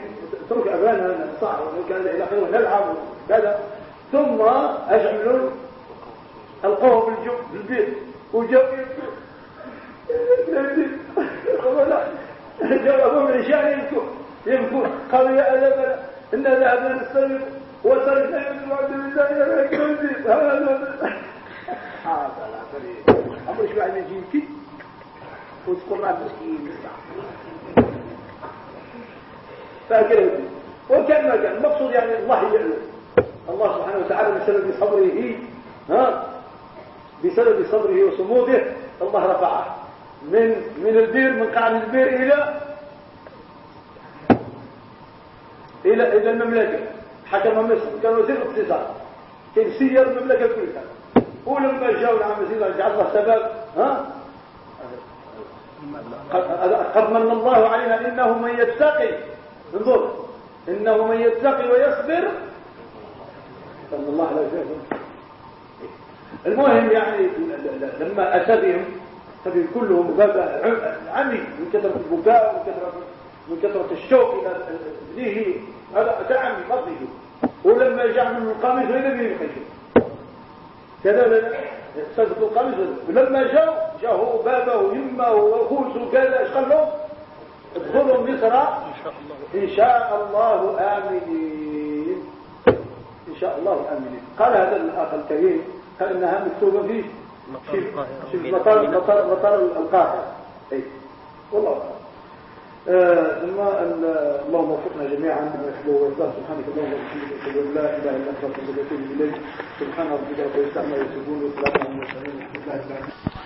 بترك أبانا الصعب وكان إلى آخره نلعب كذا. ثم أجعلوا القوم بالجو بالبيت وجو جاء أبوهم الشام يبكون يبكون قالوا يا أبانا إنا ذهبنا نستلق وصرفنا من وعد الله يا كنزي هذا هذا لا أمر شو عن يجيك واذكر رب مسكين فاكره وكان ما كان المقصود يعني الله يعلم الله سبحانه وتعالى بسبب صبره ها بسبب صبره وصموده الله رفعه من من البير من قعر البير إلى إلى إلى المملكه حكم مصر كان وزير اقتصاد. كان سير المملكه كلها ولما جاءوا العام وزير جعل الله سبب ها؟ قد من الله علينا إنه من يتقي. انظر. إنه من يتقي ويصبر. فان الله لا يشاء المهم يعني لما أتى بهم فبهم كلهم عمي من كثرة البكاء ومن من كثرة الشوق إلى ابنه هذا عمي فضله. ولما جاء من القميص به يخشوا كذا صدقوا القميص. ولما جاءوا جاءوا بابه ويمه وخوته وكذا إيش قال لهم ادخلوا مصر. إن شاء الله آمنين. إن شاء الله آمنين. قال هذا الأخ الكريم قال إنها مكتوبة في مطار القاهرة شوف مطار القاهرة. اي والله ثم ال- اللهم وفقنا جميعا يحبه ويرضاه. سبحانك اللهم وبحمدك أشهد أن لا إله إلا أنت أستغفرك وأتوب إليك. سبحان ربك رب العزة عما يصفون وسلام على المرسلين